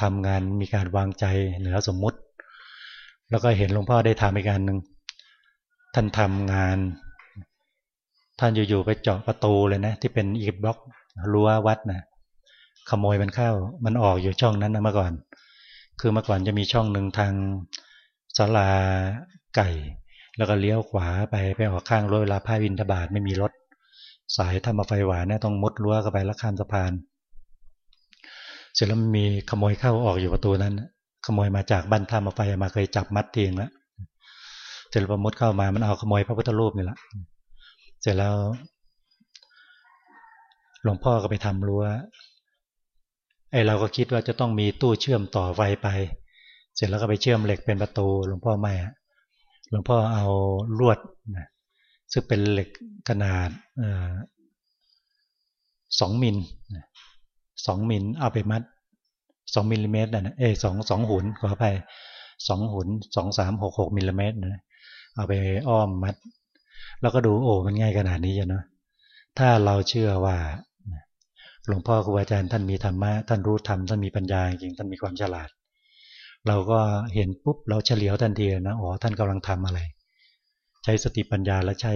ทำงานมีการวางใจเหนือสมมุติ แล้วก็เห็นหลวงพ่อได้ทำอีกการหนึ่งท่านทำงาน ท่านอยู่ๆไปเจาะประตูเลยนะ ที่เป็นอีกบล็อกรั้ววัดนะขโมยมันเข้า มันออกอยู่ช่องนั้นนะเมื่อก่อน คือเมื่อก่อนจะมีช่องหนึ่งทางศาลาไก่ แล้วก็เลี้ยวขวาไปไปออกข้างรถเวลาพาวินทบาทไม่มีรถ สายทำมาไฟหวานเนี่ยต้องมุดรั้วเข้าไปแล้วข้ามสะพาน เสร็จแล้วมีขโมยเข้าออกอยู่ประตูนั้น ขโมยมาจากบ้านท่ามาไฟมาเคยจับมัดเตียงแล้วเสร็จแล้วมุดเข้ามามันเอาขโมยพระพุทธรูปนี่แหละ เสร็จแล้วหลวงพ่อก็ไปทำรั้วไอเราก็คิดว่าจะต้องมีตู้เชื่อมต่อไฟไป เสร็จแล้วก็ไปเชื่อมเหล็กเป็นประตู หลวงพ่อไม่หลวงพ่อเอาลวดนะซึ่งเป็นเหล็กขนาดสองมิลสองมิลเอาไปมัดสองมิลลิเมตรนะเอสองสองหุนขออภัยสองหุนสองสามหกหกมิลลิเมตรนะเอาไปอ้อมมัด แล้วก็ดูโอ้มันง่ายขนาดนี้จ้ะเนาะถ้าเราเชื่อว่าหลวงพ่อครูอาจารย์ท่านมีธรรมะท่านรู้ธรรมท่านมีปัญญาจริงท่านมีความฉลาด เราก็เห็นปุ๊บเราเฉลียวทันทีนะอ๋อท่านกำลังทำอะไร ใช้สติปัญญาและใช้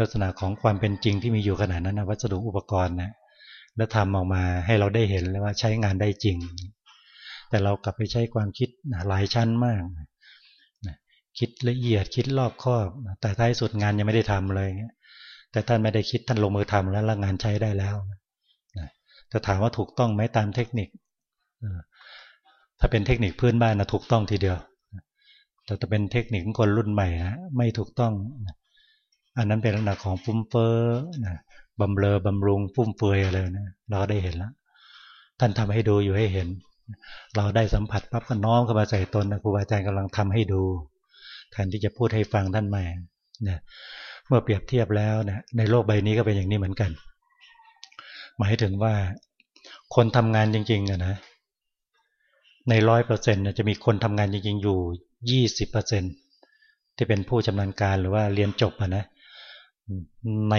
ลักษณะของความเป็นจริงที่มีอยู่ขนาดนั้นนะวัสดุอุปกรณ์นะแล้วทำออกมาให้เราได้เห็นเลยว่าใช้งานได้จริง แต่เรากลับไปใช้ความคิดหลายชั้นมาก คิดละเอียดคิดรอบคอบแต่ท้ายสุดงานยังไม่ได้ทำเลยแต่ท่านไม่ได้คิดท่านลงมือทำแล้วแล้วงานใช้ได้แล้วจะถามว่าถูกต้องไหมตามเทคนิคถ้าเป็นเทคนิคพื้นบ้านนะถูกต้องทีเดียว แต่ถ้าเป็นเทคนิคของคนรุ่นใหม่นะไม่ถูกต้อง อันนั้นเป็นลักษณะของฟุ้มเฟ้นะบำเรอบำรุงฟุ่มเฟือยอะไรนะเราได้เห็นแล้วท่านทำให้ดูอยู่ให้เห็น เราได้สัมผัสปั๊บก็น้อมเข้ามาใส่ตนนะครูบาอาจารย์กำลังทำให้ดู แทนที่จะพูดให้ฟังท่านม่เนี่ยเมื่อเปรียบเทียบแล้วนี่ยในโลกใบนี้ก็เป็นอย่างนี้เหมือนกัน หมายถึงว่าคนทำงานจริงๆนะ ในร้อยเปอร์เซ็นต์จะมีคนทำงานจริง ๆ อยู่ยี่สิบเปอร์เซ็นที่เป็นผู้ชำนาญการหรือว่าเรียนจบอะนะใน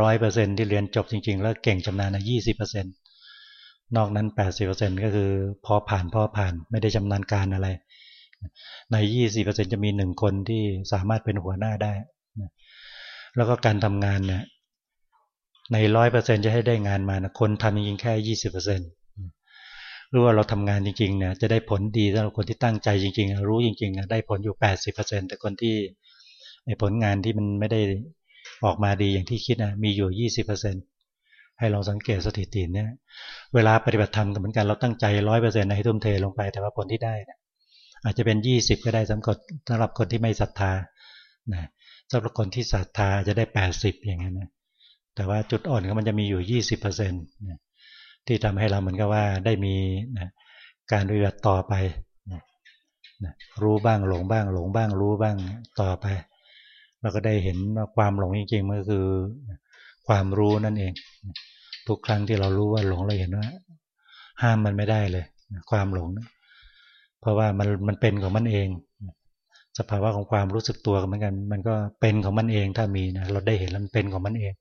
ร้อยเปอร์เซ็นที่เรียนจบจริง ๆ แล้วเก่งชำนาญนะยี่สิบเปอร์เซ็นนอกนั้นแปดสิบเปอร์เซ็นก็คือ พอผ่านพอผ่านไม่ได้ชำนาญการอะไร ในยี่สิบเปอร์เซ็นจะมีหนึ่งคนที่สามารถเป็นหัวหน้าได้ แล้วก็การทำงานเนี่ยในร้อยเปอร์เซ็นจะให้ได้งานมานะคนทำจริงแค่ยี่สิบเปอร์เซ็นต์หรือว่าเราทำงานจริงๆเนี่ยจะได้ผลดีสำหรับคนที่ตั้งใจจริงๆ รู้จริงๆได้ผลอยู่แปดสิบเปอร์เซ็นแต่คนที่ในผลงานที่มันไม่ได้ออกมาดีอย่างที่คิดนะมีอยู่ยี่สิบเปอร์เซ็นให้เราสังเกตสถิติเนี่ยเวลาปฏิบัติธรรมเหมือนกันเราตั้งใจร้อยเปอร์เซ็นต์ให้ทุ่มเทลงไป แต่ว่าผลที่ได้ อาจจะเป็นยี่สิบก็ได้สำหรับสำหรับคนที่ไม่ศรัทธานะสำหรับคนที่ศรัทธาจะได้แปดสิบอย่างนั้นนะแต่ว่าจุดอ่อนก็มันจะมีอยู่ยี่สิบเปอร์เซ็นต์ที่ทำให้เราเหมือนกับว่าได้มีนะการเรียนต่อไปนะรู้บ้างหลงบ้าง หลงบ้างรู้บ้างต่อไป เราก็ได้เห็นว่าความหลงจริงๆมันก็คือความรู้นั่นเอง ทุกครั้งที่เรารู้ว่าหลงเราเห็นว่า ห้ามมันไม่ได้เลย ความหลง เพราะว่ามันมันเป็นของมันเอง สภาวะของความรู้สึกตัวเหมือนกัน มันก็เป็นของมันเองถ้ามีนะเราได้เห็นแล้วมันเป็นของมันเอง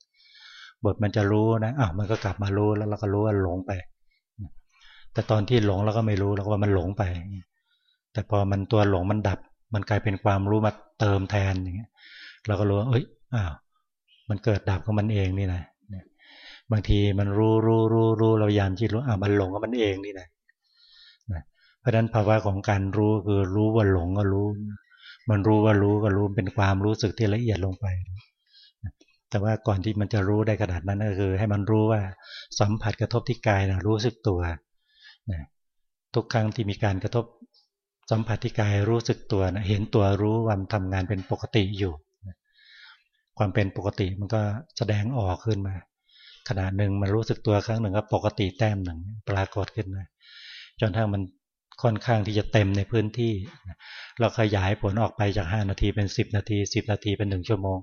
บทมันจะรู้นะอ้าวมันก็กลับมารู้แล้วเราก็รู้ว่าหลงไป แต่ตอนที่หลงเราก็ไม่รู้เราก็ว่ามันหลงไป แต่พอมันตัวหลงมันดับ มันกลายเป็นความรู้มาเติมแทนอย่างเงี้ยเราก็รู้ว่าเอ้ยอ้าวมันเกิดดับของมันเองนี่นะบางทีมันรู้รู้รู้รู้เรายามที่รู้อ้าวมันหลงก็มันเองนี่นะเราะฉะนั้นภาวะของการรู้คือรู้ว่าหลงก็รู้ มันรู้ว่ารู้ก็รู้เป็นความรู้สึกที่ละเอียดลงไป แต่ว่าก่อนที่มันจะรู้ได้ขนาดนั้นก็คือ ให้มันรู้ว่าสัมผัสกระทบที่กายนะรู้สึกตัวนะทุกครั้งที่มีการกระทบสัมผัสที่กายรู้สึกตัวนะเห็นตัวรู้ว่ามันทำงานเป็นปกติอยู่ ความเป็นปกติมันก็แสดงออกขึ้นมาขนาดหนึ่งมันรู้สึกตัวครั้งหนึ่งก็ปกติแต้มหนึ่งปรากฏขึ้นมาจนทั้งมัน ค่อนข้างที่จะเต็มในพื้นที่ เราขยายผลออกไปจาก 5 นาทีเป็น 10 นาที 10 นาทีเป็น 1 ชั่วโมง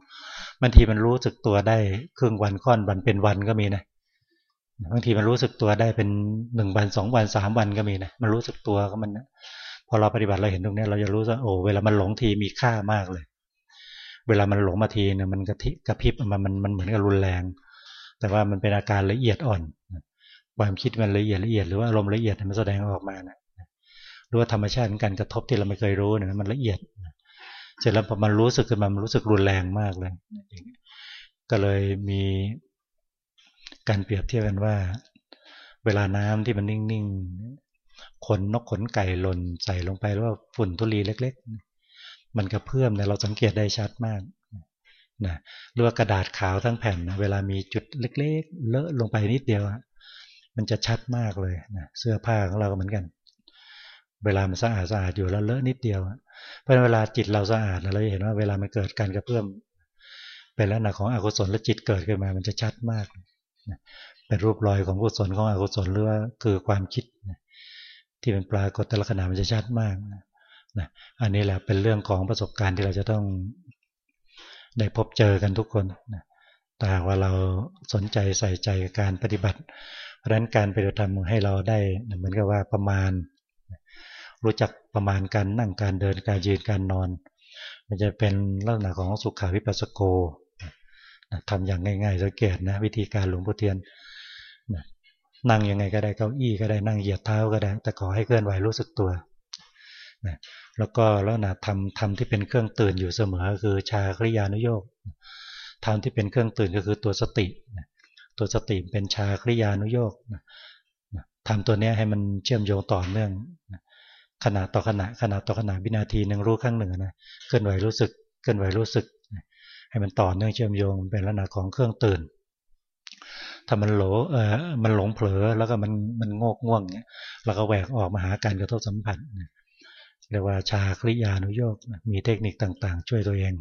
บางทีมันรู้สึกตัวได้ครึ่งวันค่อนวันเป็นวันก็มีนะบางทีมันรู้สึกตัวได้เป็นหนึ่งวันสองวันสามวันก็มีนะมันรู้สึกตัวก็มันพอเราปฏิบัติเราเห็นตรงนี้เราจะรู้ว่าโอ้เวลามันหลงทีมีค่ามากเลย เวลามันหลงมาทีเนี่ยมันกระทิกระพริบมันมันมันเหมือนกับรุนแรง แต่ว่ามันเป็นอาการละเอียดอ่อน ความคิดมันละเอียดละเอียดหรือว่าอารมณ์ละเอียดมันแสดงออกมานะ รือว่าธรรมชาติของการกระทบที่เราไม่เคยรู้เนี่ยมันละเอียดเสร็จแล้วพอมันรู้สึกขึ้นมามันรู้สึกรุนแรงมากเลยก็เลยมีการเปรียบเทียบกันว่า เวลาน้ำที่มันนิ่งๆขนนกขนไก่หล่นใส่ลงไปแล้วว่าฝุ่นทุลีเล็ก ๆ มันกระเพื่อมเนี่ยเราสังเกตได้ชัดมากนะหรือว่ากระดาษขาวทั้งแผ่นนะเวลามีจุดเล็ก ๆ เลอะลงไปนิดเดียวมันจะชัดมากเลยนะเสื้อผ้าของเราก็เหมือนกัน เวลามันสะอาดสะอาดอยู่แล้วเลอะนิดเดียวเพราะเวลาจิตเราสะอาดเราจะเห็นว่าเวลามันเกิดการกระเพื่อมเป็นลักษณะของอกุศลและจิตเกิดขึ้นมามันจะชัดมากเป็นรูปรอยของกุศลของอกุศลหรือว่าคือความคิดที่เป็นปรากฏแต่ละขณะมันจะชัดมากนะอันนี้แหละเป็นเรื่องของประสบการณ์ที่เราจะต้องได้พบเจอกันทุกคนนะแต่ว่าเราสนใจใส่ใจกับการปฏิบัติ เพราะนั้นการปฏิบัติธรรมให้เราได้เหมือนกับว่าประมาณ รู้จักประมาณการนั่งการเดินการยืนการนอน มันจะเป็นลักษณะของสุขาวิปัสสโกทำอย่างง่ายๆสังเกตนะวิธีการหลวงพ่อเทียนนั่งยังไงก็ได้เก้าอี้ก็ได้นั่งเหยียดเท้าก็ได้ แต่ขอให้เคลื่อนไหวรู้สึกตัวนะแล้วก็ลักษณะทำทำที่เป็นเครื่องตื่นอยู่เสมอคือชาคริยานุโยกทำที่เป็นเครื่องตื่นก็คือตัวสติ ตัวสติเป็นชาคริยานุโยกทำตัวนี้ให้มันเชื่อมโยงต่อเนื่อง ขณะต่อขณะขณะต่อขณะวินาทีหนึ่งรู้ครั้งหนึ่งนะเคลื่อนไหวรู้สึกเคลื่อนไหวรู้สึก ให้มันต่อเนื่องเชื่อมโยงเป็นลักษณะของเครื่องตื่น ถ้ามันหลเออมันหลงเผลอแล้วก็มันมันโงกง่วงเนี่ยเราก็แหวกออกมาหาการกระทบสัมผัสเรียกว่าชาคริยานุโยกมีเทคนิคต่างๆ ช่วยตัวเอง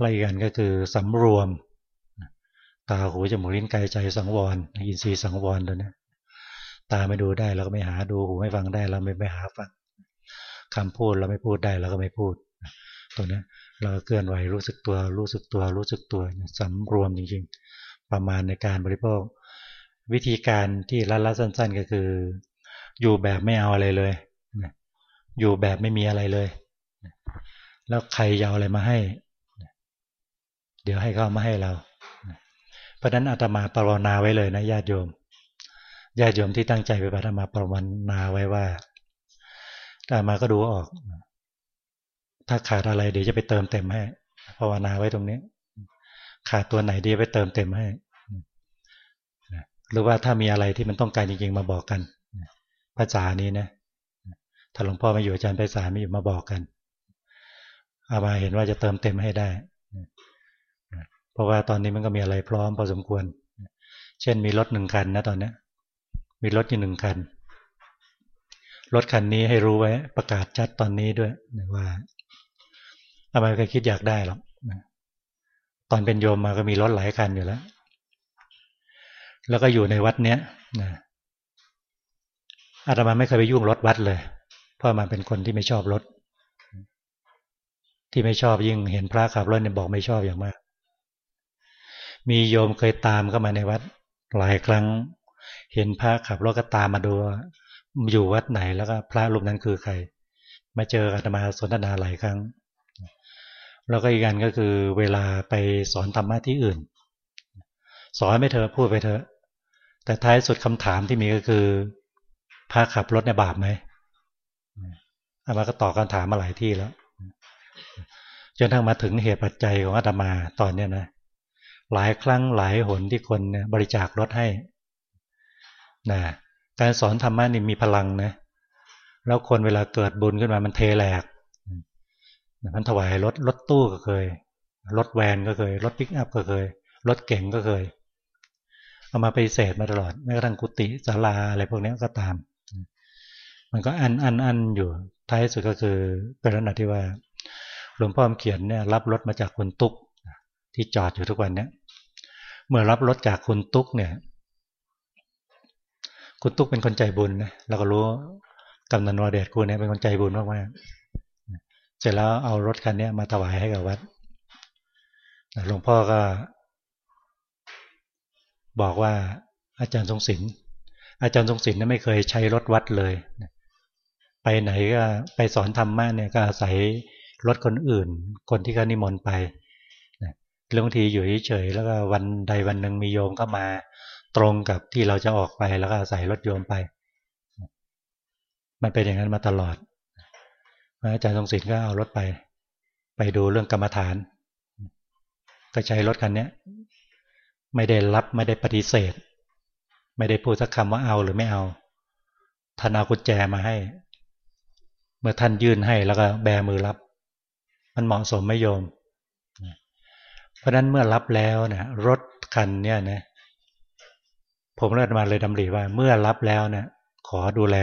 ไล่กันก็คือสำรวมตาหูจมูกลิ้นกายใจสังวรอินทรีย์สังวรตัวนี้ ตาไม่ดูได้เราก็ไม่หาดูหูไม่ฟังได้ เราไม่ไปหาฟังคำพูดเราไม่พูดได้เราก็ไม่พูดตัวนี้เราเคลื่อนไหวรู้สึกตัวรู้สึกตัวรู้สึกตัวสำรวมจริงๆ ประมาณในการบริโภค วิธีการที่รัดๆสั้น ๆ ก็คือ อยู่แบบไม่เอาอะไรเลยอยู่แบบไม่มีอะไรเลย แล้วใครยาอะไรมาให้ เดี๋ยวให้เขามาให้เรา เพราะนั้นอาตมาปรนนาไว้เลยนะญาติโยม ญาติโยมที่ตั้งใจไปปฏิมาปรนนาไว้ว่าอาตมาก็ดูออก ถ้าขาดอะไรเดี๋ยวจะไปเติมเต็มให้ภาวนาไว้ตรงนี้ ขาดตัวไหนดีไปเติมเต็มให้หรือว่าถ้ามีอะไรที่มันต้องการจริงๆมาบอกกันภาษานี้นะถ้าหลวงพ่อมาอยู่อาจารย์ไปสาไม่อยู่มาบอกกันอามาเห็นว่าจะเติมเต็มให้ได้ เพราะว่าตอนนี้มันก็มีอะไรพร้อมพอสมควร เช่นมีรถหนึ่งคันนะตอนนี้ มีรถอยู่หนึ่งคัน รถคันนี้ให้รู้ไว้ ประกาศชัดตอนนี้ด้วยว่าอามาเคยคิดอยากได้หรอกตอนเป็นโยมมาก็มีรถหลายคันอยู่แล้ว แล้วก็อยู่ในวัดเนี้ยนะอาตมาไม่เคยไปยุ่งรถวัดเลย เพราะมันเป็นคนที่ไม่ชอบรถ ที่ไม่ชอบยิ่งเห็นพระขับรถเนี่ยบอกไม่ชอบอย่างมาก มีโยมเคยตามเข้ามาในวัดหลายครั้ง เห็นพระขับรถก็ตามมาดูอยู่วัดไหนแล้วก็พระรูปนั้นคือใคร มาเจออาตมาสนทนาหลายครั้ง แล้วก็อีกอันก็คือเวลาไปสอนธรรมะที่อื่น สอนไม่เธอพูดไปเถอะแต่ท้ายสุดคำถามที่มีก็คือพระขับรถในบาปไหมอาตมาก็ตอบคำถามมาหลายที่แล้วจนทั้งมาถึงเหตุปัจจัยของอาตมาตอนเนี้ยนะหลายครั้งหลายหนที่คนบริจาครถให้ นะการสอนธรรมะนี่มีพลังนะ แล้วคนเวลาเกิดบุญขึ้นมามันเทแหลกมันถวายรถรถตู้ก็เคย รถแวนก็เคย รถปิกอัพก็เคย รถเก่งก็เคย เอามาไปเศษมาตลอดแม้กระทั่งกุฏิศาลาอะไรพวกนี้ก็ตาม มันก็อันอันอันอยู่ ท้ายสุดก็คือเป็นลักษณะที่ว่าหลวงพ่อเขียนเนี่ยรับรถมาจากคุณตุ๊กที่จอดอยู่ทุกวันเนี่ยเมื่อรับรถจากคุณตุ๊กเนี่ย คุณตุ๊กเป็นคนใจบุญนะเราก็รู้กำนันวเดชคุณเนี่ยเป็นคนใจบุญมากๆเสร็จแล้วเอารถคันนี้มาถวายให้กับวัดหลวงพ่อก็ บอกว่า อาจารย์ทรงศิลป์อาจารย์ทรงศิลป์ไม่เคยใช้รถวัดเลย ไปไหนก็ไปสอนธรรมะเนี่ยก็อาศัยรถคนอื่น คนที่เขานิมนต์ไปบางทีอยู่เฉยๆแล้วก็วันใดวันหนึ่งมีโยมก็มา ตรงกับที่เราจะออกไปแล้วก็อาศัยรถโยมไป มันเป็นอย่างนั้นมาตลอดอาจารย์ทรงศิลป์ก็เอารถไป ไปดูเรื่องกรรมฐาน ก็ใช้รถคันนี้ไม่ได้รับไม่ได้ปฏิเสธ ไม่ได้พูดสักคำว่าเอาหรือไม่เอาท่านเอากุญแจมาให้ เมื่อท่านยื่นให้แล้วก็แบมือรับ มันเหมาะสมไม่โยม เพราะนั้นเมื่อรับแล้วเนี่ยรถคันเนี่ยนะ ผมเลือดมาเลยดำริว่า เมื่อรับแล้วเนี่ยขอดูแล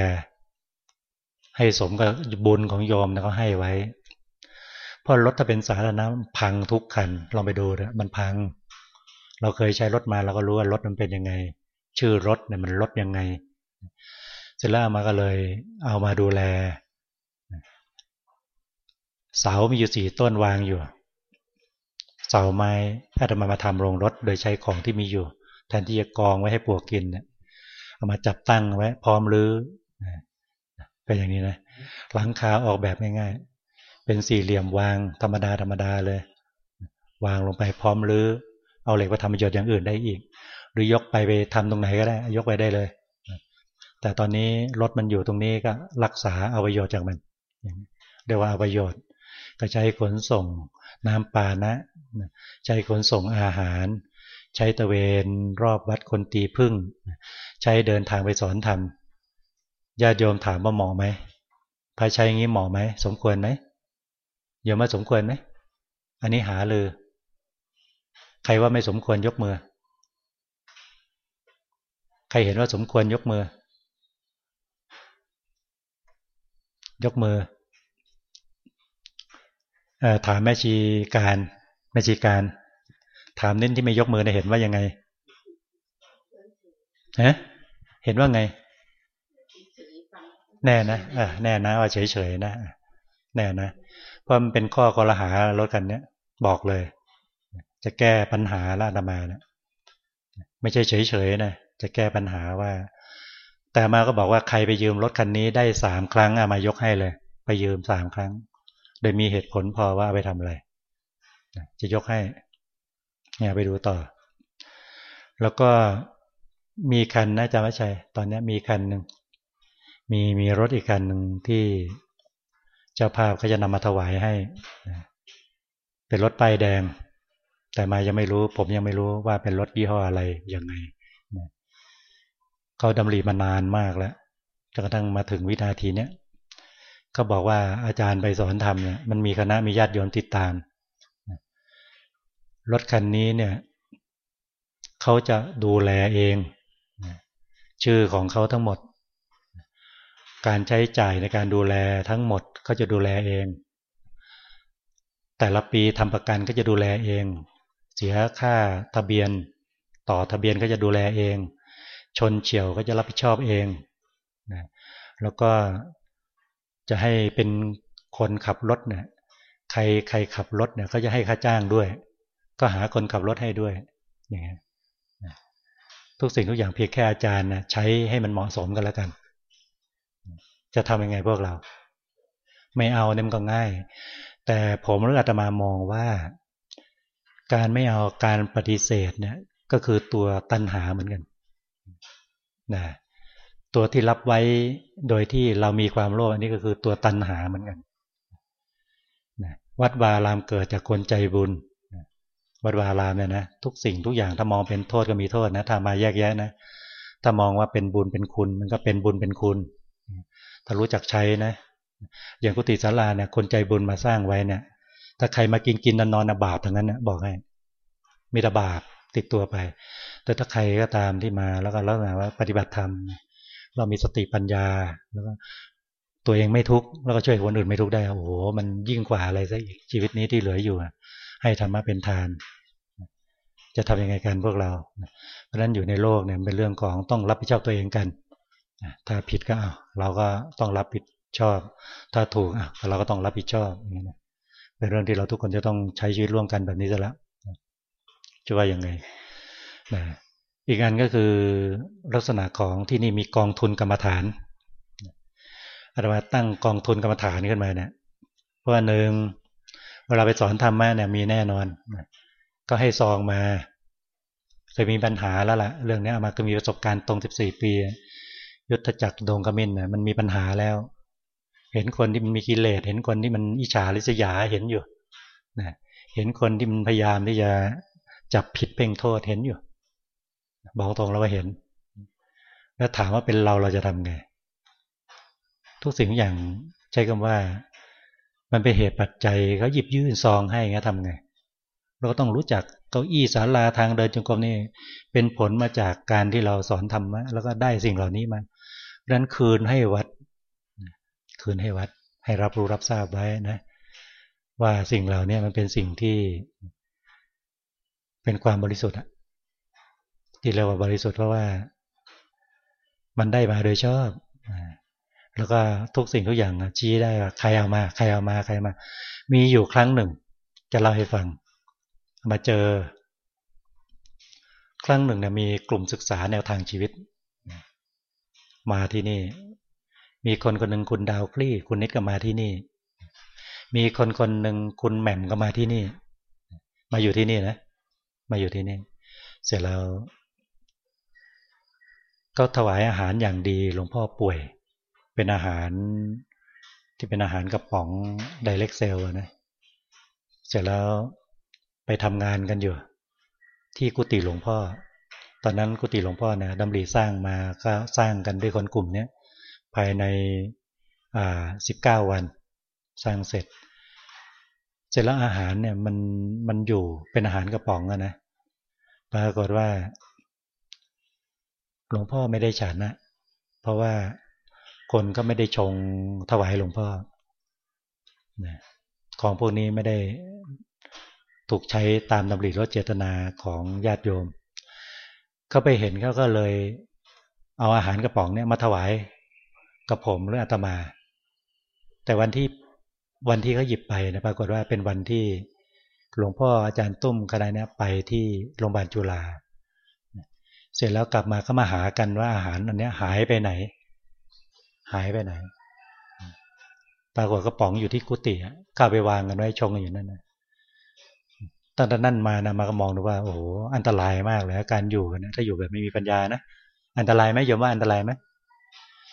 ให้สมกับบุญของโยมนะเขาให้ไว้เพราะรถถ้าเป็นสาธารณะพังทุกคันลองไปดูนะมันพัง เราเคยใช้รถมาเราก็รู้ว่ารถมันเป็นยังไง ชื่อรถเนี่ยมันรถยังไง เสร็จแล้วมาก็เลย เอามาดูแล เสามีอยู่สี่ต้นวางอยู่ เสาไม้ถ้าจะมามาทำโรงรถโดยใช้ของที่มีอยู่ ทนที่จะกองไว้ให้ปวกกินเนี่ยเอามาจับตั้งไว้ พร้อมรื้อเป็อย่างนี้นะหลังคาออกแบบง่ายๆเป็นสี่เหลี่ยมวางธรรมดาธรรมดาเลย วางลงไปพร้อมรื้อเอาเหล็กไปทำประโยชน์อย่างอื่นได้อีก หรือยกไปไปทำตรงไหนก็ได้ ยกไปได้เลย แต่ตอนนี้รถมันอยู่ตรงนี้ก็รักษาเอาประโยชน์จากมันเรียกว่าเอาประโยชน์ก็ใช้ขนส่งน้ำปานะ ใช้ขนส่งอาหาร ใช้ตะเวนรอบวัดคนตีพึ่ง ใช้เดินทางไปสอนธรรมญาติโยมถามว่าเหมาะไหมพระใช้อย่างนี้เหมาะไหมสมควรไหมโยมว่าสมควรไหมอันนี้หาเลยใครว่าไม่สมควรยกมือ ใครเห็นว่าสมควรยกมือ ยกมืออถามแม่ชีการแม่ชีการ ถามเน้นที่ไม่ยกมือเนเห็นว่ายังไงฮะเห็นว่าไง แน่นะออแน่นะว่าเฉยๆนะแน่นะเพราะมันเป็นข้อกรหารถกันเนี้ยบอกเลย จะแก้ปัญหาละธรรมานะไม่ใช่เฉยๆนะจะแก้ปัญหาว่า แต่มาก็บอกว่าใครไปยืมรถคันนี้ได้สามครั้งเอามายกให้เลย ไปยืมสามครั้ง โดยมีเหตุผลพอว่าไปทำอะไรจะยกให้ เนี่ยไปดูต่อ แล้วก็มีคันนะจำไม่ใช่ตอนนี้มีคันหนึ่งมีมีรถอีกคันหนึ่งที่เจ้าภาพเขาจะนำมาถวายให้เป็นรถป้ายแดง แต่มายังไม่รู้ ผมยังไม่รู้ว่าเป็นรถยี่ห้ออะไรยังไงเขาดำริมานานมากแล้วจนกระทั่งมาถึงวินาทีเนี้ยเขาบอกว่าอาจารย์ไปสอนธรรมเนี่ยมันมีคณะมีญาติโยมติดตาม รถคันนี้เนี่ยเขาจะดูแลเอง ชื่อของเขาทั้งหมด การใช้จ่ายในการดูแลทั้งหมดเขาจะดูแลเอง แต่ละปีทำประกันก็จะดูแลเอง เสียค่าทะเบียน ต่อทะเบียนก็จะดูแลเอง ชนเฉียวก็จะรับผิดชอบเองนะแล้วก็จะให้เป็นคนขับรถเนี่ยใครใครขับรถเนี่ยเขาจะให้ค่าจ้างด้วย ก็หาคนขับรถให้ด้วยอย่างเงี้ยทุกสิ่งทุกอย่างเพียงแค่อาจารย์นะใช้ให้มันเหมาะสมกันแล้วกัน จะทำยังไงพวกเรา ไม่เอาเนี่ยมันก็ง่าย แต่ผมหรืออาตมามองว่า การไม่เอาการปฏิเสธเนี่ยก็คือตัวตัณหาเหมือนกันนะตัวที่รับไว้โดยที่เรามีความโลภอันนี้ก็คือตัวตัณหาเหมือนกันนะวัดวารามเกิดจากคนใจบุญ วัดวารามเนี่ยนะทุกสิ่งทุกอย่างถ้ามองเป็นโทษก็มีโทษนะถ้ามาแยกแยะนะถ้ามองว่าเป็นบุญเป็นคุณ มันก็เป็นบุญเป็นคุณ ถ้ารู้จักใช้นะอย่างกุฏิศาลาเนี่ยคนใจบุญมาสร้างไว้เนี่ย ถ้าใครมากินกินนอนนอนบาปทั้งนั้นนะบอกให้มีแต่บาปติดตัวไป แต่ถ้าใครก็ตามที่มาแล้วก็แล้วนะว่าปฏิบัติธรรม เรามีสติปัญญาแล้วก็ตัวเองไม่ทุกข์แล้วก็ช่วยคนอื่นไม่ทุกข์ได้โอ้โหมันยิ่งกว่าอะไรซะอีกชีวิตนี้ที่เหลืออยู่ ให้ธรรมะเป็นทาน จะทํำยังไงกันพวกเรา เพราะฉะนั้นอยู่ในโลกเนี่ยเป็นเรื่องของต้องรับผิดชอบตัวเองกัน ถ้าผิดก็เอาเราก็ต้องรับผิดชอบ ถ้าถูกอะเราก็ต้องรับผิดชอบอย่างนี้นะเป็นเรื่องที่เราทุกคนจะต้องใช้ชีวิตร่วมกันแบบนี้ซะล้วจะว่ายังไงนะอีกอันก็คือลักษณะของที่นี่มีกองทุนกรรมฐานอาตมาตั้งกองทุนกรรมฐานขึ้นมาเนี่ยเพราะว่าหนึ่ง เวลาไปสอนธรรมะเนี่ยมีแน่นอน ก็ให้ซองมา เคยมีปัญหาแล้วล่ะ เรื่องนี้มาก็มีประสบการณ์ตรง 14 ปี ยุทธจักรดงกมินเนี่ยมันมีปัญหาแล้ว เห็นคนที่มันมีกิเลส เห็นคนที่มันอิจฉาริษยาเห็นอยู่นะเห็นคนที่มันพยายามที่จะจับผิดเพ่งโทษเห็นอยู่ บอกตรงเราว่าเห็น แล้วถามว่าเป็นเราเราจะทำไง ทุกสิ่งอย่างใช้คำว่า มันเป็นเหตุปัจจัยเขาหยิบยื่นซองให้งั้นทำไง เราก็ต้องรู้จักเก้าอี้ศาลาทางเดินจงกรมนี่เป็นผลมาจากการที่เราสอนธรรมะแล้วก็ได้สิ่งเหล่านี้มาดังนั้นคืนให้วัด คืนให้วัด ให้รับรู้รับทราบไว้นะ ว่าสิ่งเหล่านี้มันเป็นสิ่งที่ เป็นความบริสุทธิ์ที่เรียกว่าบริสุทธิ์เพราะว่า มันได้มาโดยชอบ แล้วก็ทุกสิ่งทุกอย่างชี้ได้ว่าใครเอามา ใครเอามาใครมา มีอยู่ครั้งหนึ่ง จะเล่าให้ฟัง มาเจอ ครั้งหนึ่งเนี่ยมีกลุ่มศึกษาแนวทางชีวิต มาที่นี่ มีคนคนหนึ่งคุณดาวคลี่ คุณนิดก็มาที่นี่ มีคนคนหนึ่งคุณแหม่มก็มาที่นี่ มาอยู่ที่นี่นะ มาอยู่ที่นี่ เสร็จแล้ว ก็ถวายอาหารอย่างดีหลวงพ่อป่วย เป็นอาหารที่เป็นอาหารกระป๋องไดเรกเซลนะ เสร็จแล้วไปทำงานกันอยู่ ที่กุฏิหลวงพ่อ ตอนนั้นกุฏิหลวงพ่อเนี่ยดำริสร้างมาก็สร้างกันด้วยคนกลุ่มนี้ภายในอ่าสิบเก้าวันสร้างเสร็จ เสร็จแล้วอาหารเนี่ยมันมันอยู่เป็นอาหารกระป๋องอะนะปรากฏว่า หลวงพ่อไม่ได้ฉันนะเพราะว่า คนก็ไม่ได้ชงถวายหลวงพ่อของพวกนี้ไม่ได้ถูกใช้ตามดำริรสเจตนาของญาติโยม เขาไปเห็นเขาก็เลยเอาอาหารกระป๋องเนี่ยมาถวายกับผมหรืออาตมา แต่วันที่วันที่เขาหยิบไปนะปรากฏว่าเป็นวันที่หลวงพ่ออาจารย์ตุ้มคณะนี้ไปที่โรงพยาบาลจุฬาเสร็จแล้วกลับมาก็มาหากันว่าอาหารอันนี้หายไปไหน หายไปไหน ปรากฏกระป๋องอยู่ที่กุฏิข้าไปวางกันไว้ชงกันอยู่นั่นนะตั้งแต่นั่นมานะมาก็มองดูว่า โอ้โหอันตรายมากเลยการอยู่กันะถ้าอยู่แบบไม่มีปัญญานะอันตรายไหมโยมว่าอันตรายไหม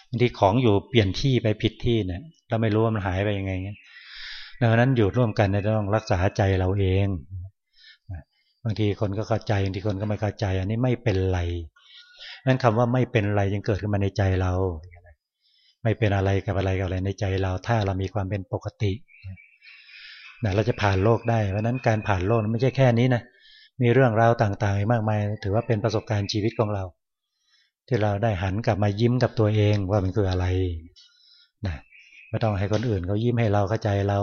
บางทีของอยู่เปลี่ยนที่ไปผิดที่เนี่ยเราไม่รู้ว่ามันหายไปยังไงเงี้ยดังนั้นอยู่ร่วมกันต้องรักษาใจเราเองบางทีคนก็เข้าใจบางทีคนก็ไม่เข้าใจ อันนี้ไม่เป็นไรนั้นคำว่าไม่เป็นไรยังเกิดขึ้นมาในใจเรา ไม่เป็นอะไรกับอะไรกับอะไรในใจเรา ถ้าเรามีความเป็นปกตินะเราจะผ่านโลกได้เพราะนั้นการผ่านโลกไม่ใช่แค่นี้นะมีเรื่องราวต่างๆ มากมาย ถือว่าเป็นประสบการณ์ชีวิตของเรา ที่เราได้หันกลับมายิ้มกับตัวเองว่ามันคืออะไรนะไม่ต้องให้คนอื่นเขายิ้มให้เราเข้าใจเรา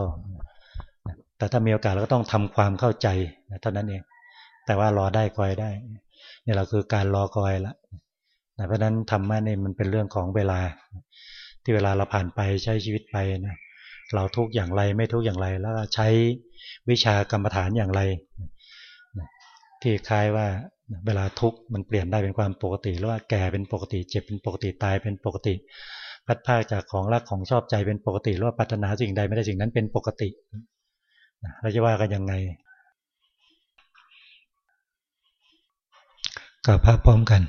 แต่ถ้ามีโอกาสเราก็ต้องทำความเข้าใจนะเท่านั้นเองแต่ว่ารอได้คอยได้นี่เราคือการรอคอยละนะเพราะนั้นธรรมะนี่มันเป็นเรื่องของเวลา ที่เวลาเราผ่านไปใช้ชีวิตไปนะเราทุกอย่างไรไม่ทุกอย่างไรแล้วใช้วิชากรรมฐานอย่างไร ที่คล้ายว่าเวลาทุกมันเปลี่ยนได้เป็นความปกติหรือว่าแก่เป็นปกติ เจ็บเป็นปกติตายเป็นปกติ พัดพาจากของรักของชอบใจเป็นปกติหรือว่าปัฒนาสิ่งใดไม่ได้สิ่งนั้นเป็นปกติเราจะว่ากันยังไงกับพระพร้อมกัน